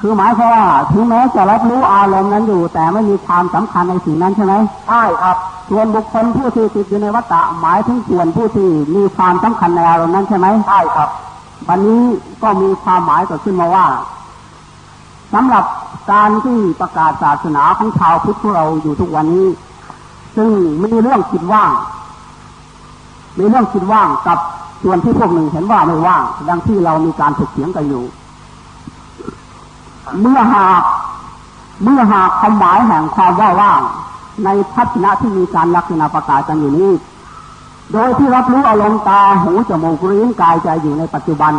คือหมายความว่าถึงแม้จะรับรู้อารมณ์นั้นอยู่ แต่ไม่มีความสำคัญในสิ่งนั้นใช่ไหมใช่ครับส่วนบุคคลผู้ที่ติดอยู่ในวัฏฏะหมายถึงส่วนผู้ที่มีความสำคัญในอารมณ์นั้นใช่ไหมใช่ครับวันนี้ก็มีความหมายเกิดขึ้นมาว่าสำหรับการที่ประกาศศาสนาของชาวพุทธของเราอยู่ทุกวันนี้ ซึ่งมีเรื่องจิตว่าง มีเรื่องจิตว่างกับส่วนที่พวกหนึ่งเห็นว่าไม่ว่าง ดังที่เรามีการถกเถียงกันอยู่ เมื่อหากเมื่อหากความหมายแห่งความว่าว่างในทัศนะที่มีการลักษณะประกาศกันอยู่นี้ โดยที่รับรู้อารมณ์ตาหูจมูกลิ้นกายใจอยู่ในปัจจุบัน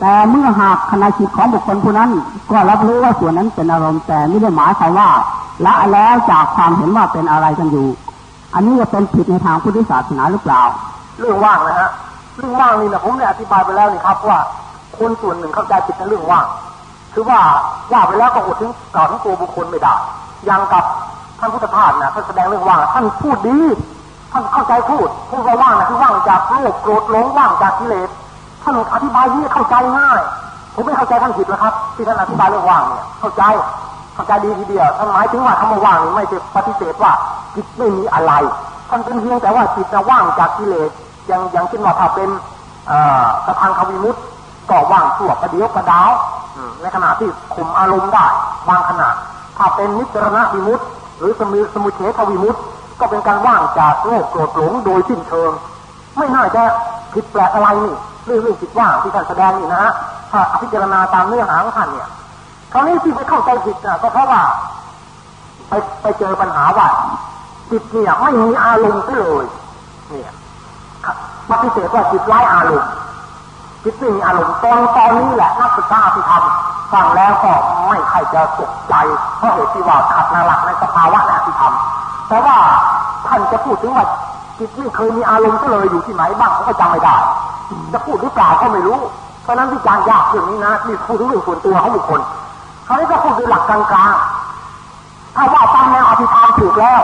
แต่เมื่อหากขณะจิตของบุคคลผู้นั้น ก็รับรู้ว่าส่วนนั้นเป็นอารมณ์แต่ไม่ได้หมายความว่าละแล้วจากความเห็นว่าเป็นอะไรกันอยู่ อันนี้จะเป็นผิดในทางพุทธศาสนาหรือเปล่า เรื่องว่างนะฮะเรื่องว่างนี่นะผมได้อธิบายไปแล้วนี่ครับว่าคนส่วนหนึ่งเข้าใจผิดในเรื่องว่าง คือว่าว่าไปแล้วก็อดถึงกล่าวถึงตัวบุคคลไม่ได้อย่างกับท่านพุทธทาสนะท่านแสดงเรื่องว่างท่านพูดดีท่านเข้าใจพูดพูดว่าว่างนะคือว่างจากโลภโกรธหลงว่างจากกิเลส ท่านอธิบายนี้เข้าใจง่าย ผมไม่เข้าใจท่านผิดหรอกครับ ที่ท่านอธิบายเรื่องว่างเนี่ย เข้าใจ เข้าใจดีทีเดียว ท่านหมายถึงว่าคำว่าว่างไม่ใช่ปฏิเสธว่าจิตไม่มีอะไร ท่านเป็นเพียงแต่ว่าจิตว่างจากกิเลส อย่างอย่างเช่นว่าถ้าเป็นสะพานควิมุตก็ว่างสั่วประเดียวกระดาวในขณะที่ข่มอารมณ์ได้ บางขณะ ถ้าเป็นนิจรณะวิมุตหรือสมุสมุเฉทวิมุตก็เป็นการว่างจากโลกโกรธหลงโดยสิ้นเชิง ไม่น่าจะผิดแปลกอะไรนี่ เรื่องเรื่องจิตว่างที่ท่านแสดงนี่นะฮะถ้าพิจารณาตามเนื้อหาของท่านเนี่ยคราวนี้ที่ไปเข้าใจผิดนะก็เพราะว่าไปไปเจอปัญหาว่าจิตเนี่ยไม่มีอารมณ์เลย เนี่ยปฏิเสธว่าจิตไร้อารมณ์จิตไม่มีอารมณ์ตอนตอนนี้แหละนักศึกษาที่ทำฟังแล้วก็ไม่ใครจะตกใจเพราะเหตุที่ว่าขัดนาหลักในสภาวะในอธิธรรมแต่ว่าท่านจะพูดถึงว่า จิตไม่เคยมีอารมณ์ก็เลยอยู่ที่ไหนบ้างเขาก็จำไม่ได้ จะพูดหรือเปล่าก็ไม่รู้ เพราะนั้นวิจารณ์ยากเรื่องนี้นะนี่พูดถึงเรื่องส่วนตัวของบุคคลเขาได้ก็พูดโดยหลักกลางๆถ้าว่าตามแนวอภิธรรมถูกแล้ว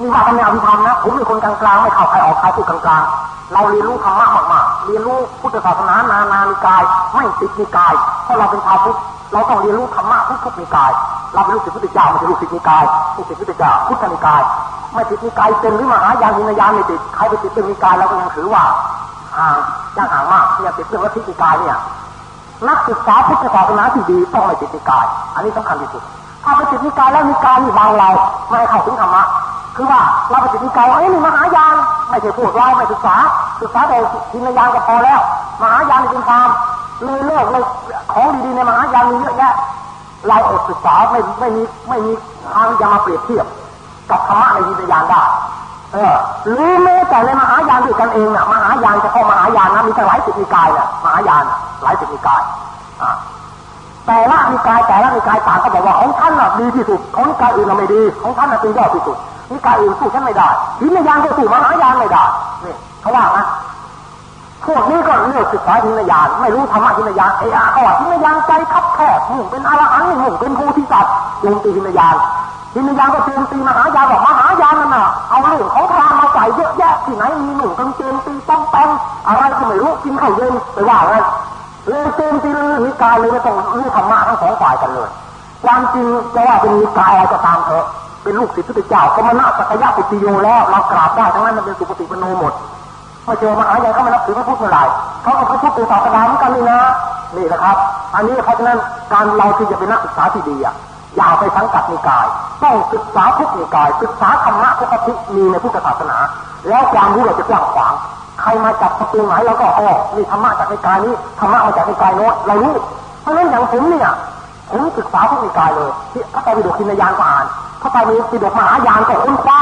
นี่ว่าตามแนวอภิธรรมนะผมเป็นคนกลางๆไม่เข้าใครออกใครพูดกลางๆเราเรียนรู้ธรรมะมากๆเรียนรู้พุทธศาสนานานานิกาย ไม่ติดนิกายเพราะเราเป็นชาวพุทธเราต้องเรียนรู้ธรรมะทุกๆนิกาย เราเป็นลูกศิษย์พุทธเจ้าไม่ใช่ลูกศิษย์นิกายลูกศิษย์พุทธเจ้าพุทธนิกาย ไม่ติดนิกายเป็นหรือมหายานหินยานไม่ติดใครไปติดเป็นนิกายเราก็ยังถือว่าห่างยังห่างมากที่จะติดเรื่องวัตถินิกายเนี่ยนักศึกษาพุทธศาสนาที่ดีต้องไม่ติดนิกาย อันนี้สำคัญที่สุดถ้าไปติดนิกายแล้วนิกายนี่บางเราไม่เข้าถึงธรรมะคือว่าเราไปติดนิกายเอ้ยนี่มหายานไม่ใช่พูดเราไม่ศึกษาศึกษาแต่หินยานก็พอแล้ว มหายานเป็นความเลยเลิกเลยของดีๆในมหายานมีเยอะแยะ เราอดศึกษาไม่ไม่มีไม่มีทางจะมาเปรียบเทียบ กับธรรมะในวิญญาณได้ เออหรือแม้แต่ในมหายานด้วยกันเองน่ะมหายานเฉพาะมหายานนะมีตั้งหลายสิบนิกายน่ะมหายานหลายสิบนิกายอ่าแต่ละนิกายแต่ละนิกายต่างก็บอกว่าของท่านน่ะดีที่สุดของนิกายอื่นน่ะไม่ดีของท่านน่ะเป็นยอดที่สุดนิกายอื่นสู้ฉันไม่ได้วิญญาณก็สู้มหายานไม่ได้นี่เขาว่านะ พวกนี้ก็เลือกศึกษาทินญาณไม่รู้ธรรมะทินญาณเออาเขว่าทินญาณใจคับแคบหนึ่งเป็นอรหันต์หนึ่งเป็นผู้ที่จัดโจมตีทินญาณทินญาณก็โจมตีมหายานบอกมหายานนั่นน่ะเอาเรื่องของทางมาใส่เยอะแยะที่ไหนมีหนุ่มกางเกงตีต้องแปงอะไรก็ไม่รู้กินข้าวเย็นไปว่าเลยเลยโจมตีเรื่องนิกายเลยไม่ต้องรู้ธรรมะทั้งสองฝ่ายกันเลยความจริงจะว่าเป็นนิกายอะไรก็ตามเถอะเป็นลูกศิษย์พุทธเจ้าก็มานาสักยะปุติโยแล้วเรากราบได้ทั้งนั้นมันเป็นสุปฏิปโนหมด มาเจอมหาใหญ่เขาไม่นับถือพระพุทธเมื่อไหร่เขาก็พระพุทธเป็นศาสนาเหมือนกันนี่นะนี่นะครับ อันนี้เพราะฉะนั้นการเราที่จะเป็นนักศึกษาที่ดีอะอย่าไปสังกัดนิกาย ต้องศึกษาทุกนิกาย ศึกษาธรรมะทุกทิมีในพุทธศาสนา แล้วความรู้เราจะกว้างขวางใครมาจับประตูไหนเราก็อ๋อนี่ธรรมะจากนิกายนี้ธรรมะมาจากนิกายโน้นเรารู้เพราะฉะนั้นอย่างผมเนี่ยผมศึกษาทุกนิกายเลยที่พระไตรปิฎกขินยานก็อ่านพระไตรปิฎกมหายานก็ค้นคว้า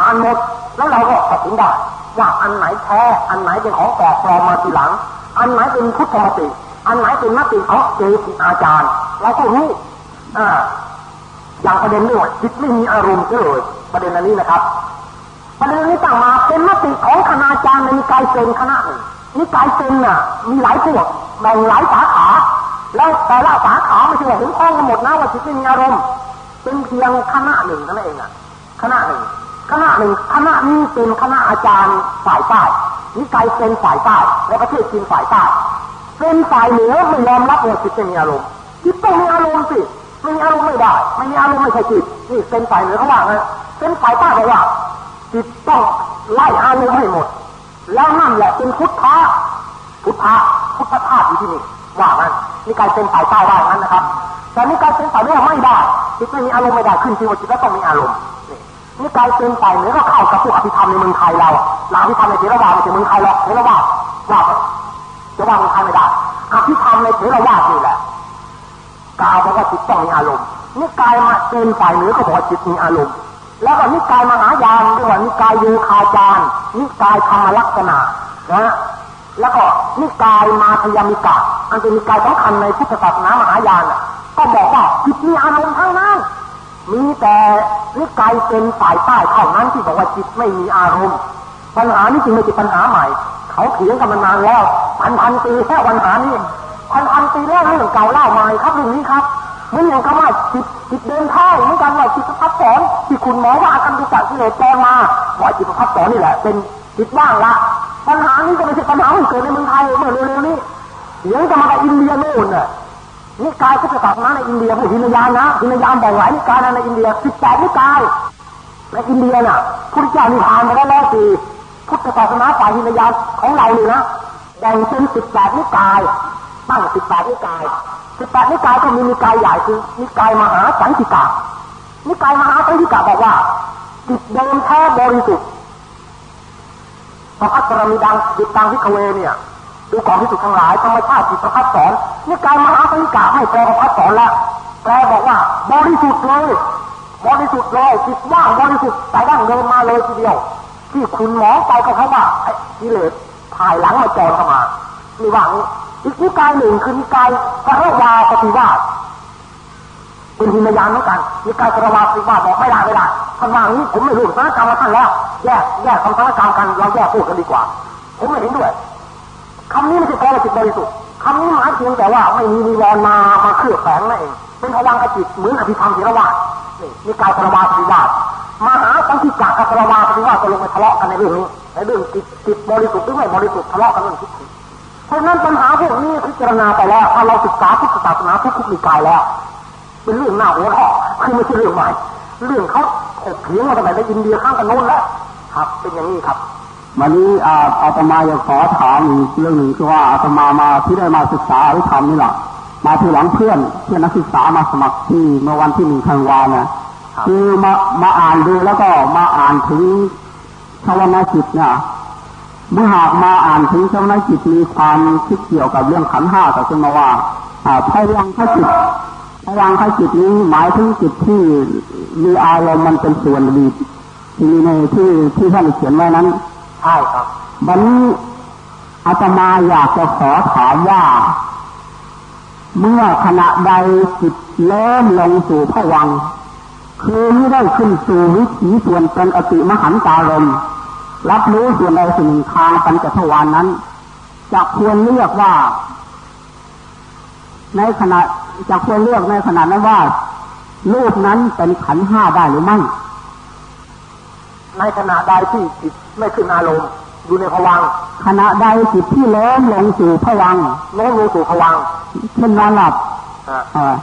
อ่านหมดแล้วเราก็ตัดสินได้ ว่าอันไหนแท้อันไหนเป็นของปลกปลอมมาทีหลัง อันไหนเป็นพุทธมติ อันไหนเป็นมติของเจติอาจารย์เราก็รู้อ่าอย่างประเด็นเรื่องจิตไม่มีอารมณ์เลยประเด็นอันนี้นะครับ ประเด็นนี้ตั้งมาเป็นมติของคณาจารย์ในนิกายเซนคณะหนึ่งนิกายเซนน่ะ มีหลายพวกแบ่งหลายสาขา แล้วแต่ละสาขาไม่ใช่ว่าเห็นพ้องกันหมดนะว่าจิตไม่มีอารมณ์เป็นเพียงคณะหนึ่งนั่นเองอะคณะหนึ่ง คณะหนึ่งคณะนี้เป็นคณะอาจารย์ฝ่ายใต้นิกายเป็นฝ่ายใต้และประเทศจีนฝ่ายใต้เป็นฝ่ายเหนือไม่ยอมรับว่าจิตไม่มีอารมณ์จิตต้องมีอารมณ์สิไม่มีอารมณ์ไม่ได้ไม่มีอารมณ์ไม่ใช่จิตนี่เป็นฝ่ายเหนือเขาว่าไงเป็นฝ่ายใต้บอกว่าจิตต้องไล่อารมณ์ให้หมด แล้วนั่นแหละเป็นพุทธะพุทธะพุทธธาตุอยู่ที่นี่ว่างั้นนิกายเป็นฝ่ายใต้ว่างั้นนะครับ แต่นิกายเป็นฝ่ายเหนือไม่ได้จิตไม่มีอารมณ์ไม่ได้ขึ้นจริงว่าจิตต้องมีอารมณ์ นี่กลายเป็นไปเหนือก็เข้ากับพวกอภิธรรมในเมืองไทยเราหลังอภิธรรมในเทรวาสไม่ใช่เมืองไทยหรอกเทรวาสว่าจะว่าเมืองไทยไม่ได้อภิธรรมในเทรวาสนี่แหละกล่าวบอกว่าจิตต้องมีอารมณ์นี่กายมาเป็นฝ่ายเหนือก็บอกว่าจิตมีอารมณ์แล้วก็นิกายมหายานเรียกว่านิกายโยคาจารนิกายธรรมลักษณะนะแล้วก็นิกายมาทยามิกะอันเป็นนิกายสำคัญในพุทธศาสนามหายานก็บอกว่าจิตมีอารมณ์ทั้งนั้น มีแต่นิกายเป็นฝ่ายใต้เท่านั้นที่บอกว่าจิตไม่มีอารมณ์ ปัญหานี้จึงไม่ใช่ปัญหาใหม่ เขาเถียงกันมานานแล้วพันพันปีแค่ปัญหานี้พันพันปีแล้วเรื่องเก่าเล่าใหม่ครับเรื่องนี้ครับเหมือนอย่างคำว่าจิตจิตเดินท่าเหมือนกันว่าจิตประพัดสอนที่คุณหมอว่าอาการตุจักที่เลยแปลมาว่าจิตประพัดสอนนี่แหละ เป็นจิตว่างละปัญหานี้ก็ไม่ใช่ปัญหาที่เกิดในเมืองไทยเมื่อเร็วๆนี้เสียงจะมาจากอินเดียโน่นน่ะ นิกายพุทธศาสนาในอินเดียผู้หินยานนะหินยานแบ่งหลายนิกายในอินเดียสิบแปดนิกายในอินเดียน่ะพุทธเจ้านิพพานมาได้แล้วสี่พุทธศาสนาฝ่ายหินยานของเรานี่นะแบ่งเป็นสิบแปดนิกายตั้งสิบแปดนิกายสิบแปดนิกายก็มีนิกายใหญ่คือนิกายมหาสังคิกานิกายมหาสังฆิกะบอกว่าจิตเดิมแท้บริสุทธิ์พระพัฒรมีดังจิตตังพิกเวเนี่ย ดูกอนที่สุดทั้งหลายธรรมชาติจิตประภัสสรนิกายมหาสังฆิกะไม่แปลประภัสสรละแปลบอกว่า บริสุทธิ์เลยบริสุทธิ์เลยจิตว่างบริสุทธิ์แต่ดั้งเดิมมาเลยทีเดียว ที่ขุ่นมัวไปก็เพราะว่าไอ้กิเลสภายหลังมาจรเข้ามานี่ว่างอีกนิกายหนึ่งคือนิกายพระวาปฏิวาสเป็นหินยานเหมือนกันนิกายพระวาปฏิวาสบอกไม่ได้ไม่ได้ท่านว่างนี้ผมไม่รู้สถานการณ์มาท่านแล้วแยกแยกคำสถานการณ์กันเราแยกพูดกันดีกว่า ผมไม่เห็นด้วย คำนี้ไม่ใช่แปลว่จิตบริสุทธิ์คำนี้หมายเพียงแต่ว่าไม่มีนิวรณ์มามาเคลือบแฝงนั่นเอง เป็นพวังขจิตเหมือนอภิธรรมเถรวาทนี่นิกายพระวาปฏิวาสมหาสังคิกากับพระวาปฏิวาสก็ลงไปทะเลาะกันในเรื่องนี้ในเรื่องจิตจิตบริสุทธิ์หรือไม่บริสุทธิ์ทะเลาะกันเรื่องทิฏฐิเพราะนั้นปัญหาพวกนี้พิจารณาไปแล้วถ้าเราศึกษาพุทธศาสนาทุกขุนิกายแล้ว เป็นเรื่องหน้าหัวเราะคือไม่ใช่เรื่องใหม่เรื่องเขาถกเถียงมาตั้งแต่ในอินเดียข้างกันโน้นแล้วครับ เป็นอย่างนี้ครับ วันนี้อาอาตมาอยากขอถามอีกเรื่องหนึ่งคือว่าอาตมามาที่ได้มาศึกษาอริธรรมนี่แหละมาทีหลังเพื่อนเพื่อนนักศึกษามาสมัครที่เมื่อวันที่หนึ่งธันวาเนี่ยคือมามาอ่านดูแล้วก็มาอ่านถึงชาวนาจิตเนี่ยเมื่อหากมาอ่านถึงชาวนาจิตมีความคิดเกี่ยวกับเรื่องขันธ์ห้าก็ขึ้นมาว่าอ่าพยังขจิตพยังขจิตนี้หมายถึงจิตที่มีอารมณ์มันเป็นส่วนดีที่ในที่ที่ท่านเขียนไว้นั้น ใช่ครับ วันนี้อาตมาอยากจะขอถามว่า เมื่อขณะใดจิตเริ่มลงสู่ผวัง คือไม่ได้ขึ้นสู่วิถีส่วนเป็นอติมหันตารมรับรู้ส่วนใดสิ่งหนึ่งทางปัญจทวารนนั้น จะควรเลือกว่า ในขณะจะควรเลือกในขณะนั้นว่ารูปนั้นเป็นขันห้าได้หรือไม่ ในขณะใดที่จิตไม่ขึ้นอารมณ์อยู่ในภวังค์ขณะใดจิตที่เริ่มลงสู่ผวังค์โน้มลงสู่ภวังค์เช่นนอนหลับอ่าเอ่อ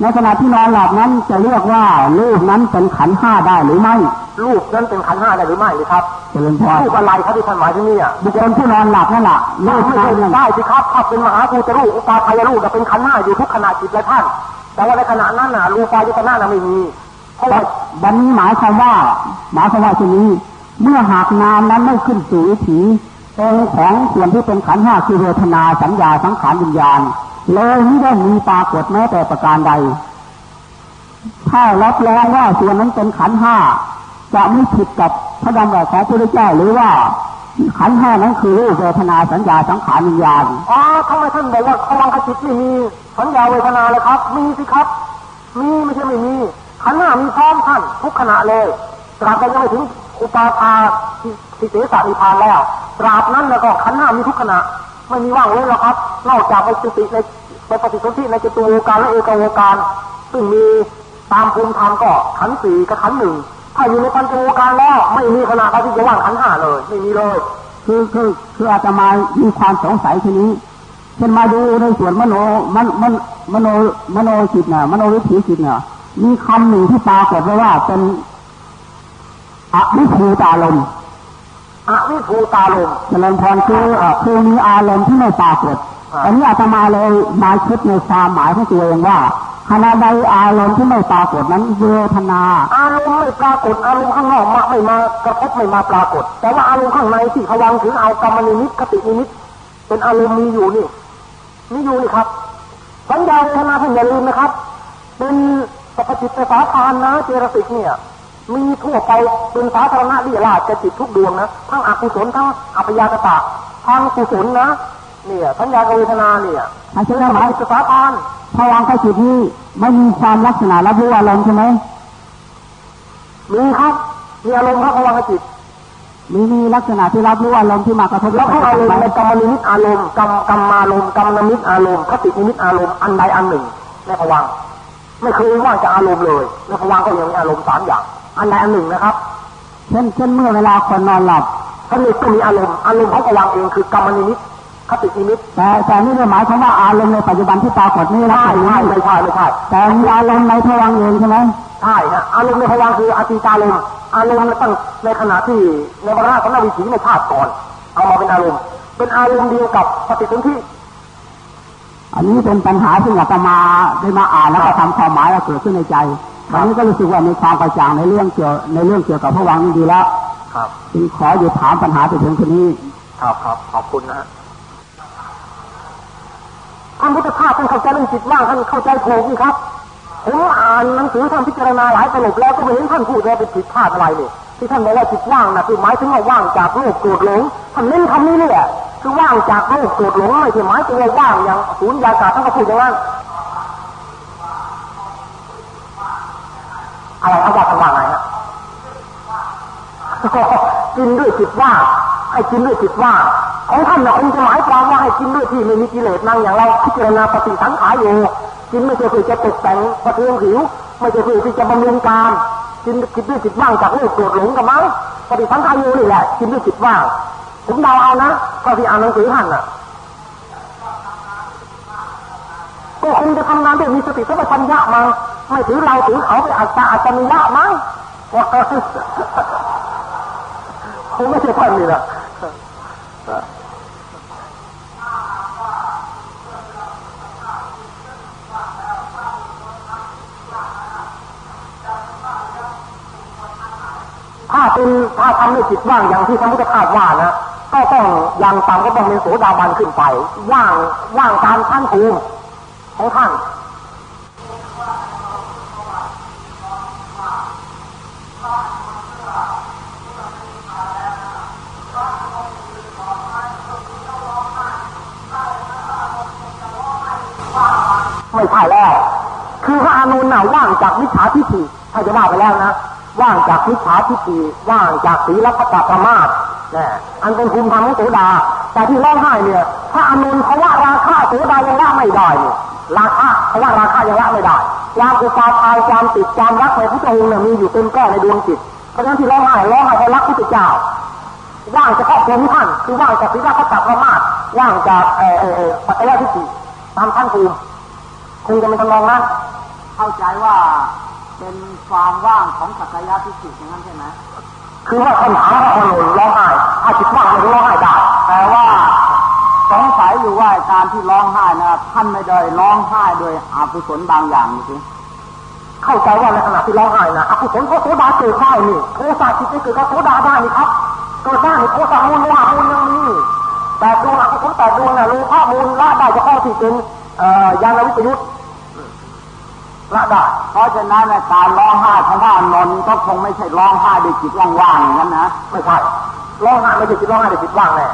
ในขณะที่นอนหลับนั้นจะเรียกว่ารูปนั้นเป็นขันธ์ห้าได้หรือไม่รูปนั้นเป็นขันธ์ห้าได้หรือไม่หรือครับเจริญพรรูปอะไรครับที่ท่านหมายถึงเนี่ยบุคคลที่นอนหลับนั่นแหละรูปไม่นั้ใช่นนั่นได้สิครับถ้าเป็นมหาภูตรูปอุปาทายรูปแต่เป็นขันธ์ห้าอยู่ทุกขณะจิตเลยท่าน แต่ว่าในขณะนั้นน่ะรูปายตนะน่ะไม่มี เพราะวันนี้หมายความว่า หมายความว่าเช่นนี้ เมื่อหากนามนั้นไม่ขึ้นสู่วิถีองค์ของส่วนที่เป็นขันห้าคือเวทนาสัญญาสังขารวิญญาณเลยไม่ได้มีปรากฏแม้แต่ประการใด ถ้ารับรองว่าส่วนนั้นเป็นขันห้าจะไม่ผิดกับพระดำรัสของพระพุทธเจ้าหรือว่าขันห้านั้นคือรูปเวทนาสัญญาสังขารวิญญาณอ๋อทำไมท่านบอกว่าภวังคจิตไม่มี สัญญาเวทนาเลยครับ มีสิครับ มีไม่ใช่ไม่มี ขันห้ามีพร้อมท่านทุกขณะเลยตราบใดยังไม่ถึงอุปาทาสิเตสานิพานแล้วตราบนั้นแล้วก็ขันห้ามีทุกขณะ ไม่มีว่างเว้นหรอกครับ นอกจากไปจุติในไปปฏิสนธิในจตุโวการและเอกโวการ ซึ่งมีตามภูมิธรรมก็ขันสี่กับขันหนึ่งถ้าอยู่ในปัญจโวการแล้วไม่มีขณะที่จะว่างขันห้าเลย ไม่มีเลยคือคือคืออาตมามีความสงสัยทีนี้เช่นมาดูในส่วนมโนมันมันมโนมโนจิตเนี่ยมโนวิถีจิตเนี่ย มีคำหนึ่งที่ปรากฏไว้ว่าเป็นอวิภูตารมณ์อวิภูตาลมเจริญพรคือเอ่อคือมีอารมณ์ที่ไม่ปรากฏอ่าอันนี้อาตมาเลยมาคิดในความหมายของตัวเองว่าขณะใดอารมณ์ที่ไม่ปรากฏนั้นเวทนา อารมณ์ไม่ปรากฏอารมณ์ข้างนอกมาไม่มากระทบไม่มาปรากฏ แต่ว่าอารมณ์ข้างในที่เขาวางถึงเอากรรมนิมิตคตินิมิตเป็นอารมณ์มีอยู่นี่มีอยู่นี่ครับสัญญาเวทนาท่านอย่าลืมนะครับ เป็น ปกจิตสาพานนะเจรสิกเนี่ย มีทั่วไปเป็นสาธารณะวิราชจะจิตทุกดวงนะ ทั้งอกุศลทั้งอัปยากตะทางกุศลนะ เนี่ยสัญญาเวทนาเนี่ยอาจารเป็นย์หมายจิตสาพานพวังคจิตนี้ไม่มีความลักษณะรับรู้อารมณ์ใช่ไหมมีครับมีอารมณ์ครับพลังจิตมีมีลักษณะที่รับรู้อารมณ์ที่มากระทบแล้วเขาอารมไหมณ์ในกรรมนิมิตอารมณ์กรรมกรรมารมณ์กรรมนิมิตอารมณ์คตินิมิตอารมณ์อันใดอันหนึ่งในภวังค์ ไม่เคยว่างจากอารมณ์เลยในภวังค์ก็ยังมีอารมณ์สามอย่าง อันใดอันหนึ่งนะครับ เช่นเช่นเมื่อเวลาคนนอนหลับถ้ามีก็มีอารมณ์อารมณ์ของภวังค์เองคือกรรมนิมิตคตินิมิตแต่แต่นี่ไม่หมายความว่าอารมณ์ในปัจจุบันที่ปรากฏนี่นะใช่ใช่ไม่ใช่ไม่ใช่แต่มีอารมณ์ในภวังค์เองใช่ไหมใช่ฮะอารมณ์ในภวังค์คืออติตารมณ์อารมณ์ตั้งในขณะที่ในบรรดาของนาวิถีในชาติก่อนเอามาเป็นอารมณ์ เป็นอารมณ์เดียวกับปฏิสนธิ อันนี้เป็นปัญหาซึ่งอาตมาได้มาอ่านแล้วก็ทำความหมายแล้วเกิดขึ้นในใจวันนี้ก็รู้สึกว่ามีความกระจ่างในเรื่องเกี่ยวในเรื่องเกี่ยวกับภวังค์นี่ดีแล้วครับจึงขอหยุดถามปัญหาไปถึงที่นี้ครับครับขอบคุณนะฮะท่านพุทธทาสท่านเข้าใจเรื่องจิตว่างท่านเข้าใจถูกนี่ครับผมอ่านหนังสือท่านพิจารณาหลายตลบแล้วก็ไม่เห็นท่านพูดว่าเป็นผิดพลาดอะไรนี่ที่ท่านบอกว่าจิตว่างนะคือหมายถึงว่าว่างจากโลกโกรธหลงท่านเน้นคำนี้เนี่ย คือว่างจากโลกโกรธหลงไม่ใช่หมายถึงว่าว่างอย่างศูนย์ยากาศท่านก็พูดอย่างนั้นอะไรเขาว่ากันว่าไงฮะกินด้วยจิตว่างให้กินด้วยจิตว่างของท่านน่ะคงจะหมายความว่าให้กินด้วยที่ไม่มีกิเลสนั่งอย่างเราพิจารณาปฏิสังขารอยู่กินไม่ใช่เพื่อจะตกแต่งประเทืองผิว ไม่ใช่เพื่อที่จะบำรุงกามกินกินด้วยจิตว่างจากโลกโกรธหลงกันมั้งปฏิสังขารอยู่นี่แหละกินด้วยจิตว่าง ผมเดาเอานะก็ที่อ่านหนังสือท่านน่ะ ก็คงจะทำงานด้วยมีสติสัมปชัญญะมาไม่ถือเราถือเขาเป็นอัตตาอัตตนิยะมั้งว่าคงไม่ใช่ท่านนี่ละถ้าเป็นถ้าทำด้วยจิตว่างอย่างที่พระพุทธทาสว่านะ ก็ต้องย่างต่ำก็ต้องเป็นโสดาบันขึ้นไป ว่างว่างการท่านภูมิของท่านไม่ใช่แล้ว คือพระอานนน่ะว่างจากมิจฉาทิฏฐิถ้าจะว่าไปแล้วนะ ว่างจากมิจฉาทิฏฐิว่างจากศีลพัตปรมาท นี่อันเป็นภูมิธรรมของโสดา แต่ที่ร้องไห้เนี่ยพระอานนท์เขาว่าราคาโสดายังละไม่ได้เนี่ยราคาเขาว่าราคายังละไม่ได้ความอุปาทานความติดความรักในพระองค์เนี่ยมีอยู่เต็มแก้ในดวงจิต เพราะฉะนั้นที่ร้องไห้ร้องไห้เพราะรักพระเจ้าว่างเฉพาะภูมิท่านคือว่างจากศีลพัตประมาทว่างจากเออเออเออปัจจัยทิฏฐิตามท่านภูมิคงจะเป็นทำนองนั้นเข้าใจว่าเป็นความว่างของสักยะทิฏฐิอย่างนั้นใช่ไหม คือว่าคำถามพระอนุนร้องไห้ถ้าจิตว่างมันร้องไห้ได้ แต่ว่าสงสัยอยู่ว่าการที่ร้องไห้นะท่านไม่ได้ร้องไห้โดยอกุศลบางอย่างนี่สิเข้าใจว่าในขณะที่ร้องไห้นะอกุศลเขาโสดาเกิดได้นี่โทสะจิตไม่เกิดกับโสดาได้นี่ครับเกิดได้นี่โทสะมูลโลหะมูลยังมีแต่ดวงอกุศลแต่ดวงน่ะโลภะมูลละได้เฉพาะที่เป็นยานวิปยุทธ ละได้ เพราะฉะนั้นในการร้องไห้ของพระอานนท์ก็คงไม่ใช่ร้องไห้ด้วยจิตว่างๆอย่างนั้นนะ ไม่ใช่ ร้องไห้ไม่ใช่จิตร้องไห้ด้วยจิตว่างแน่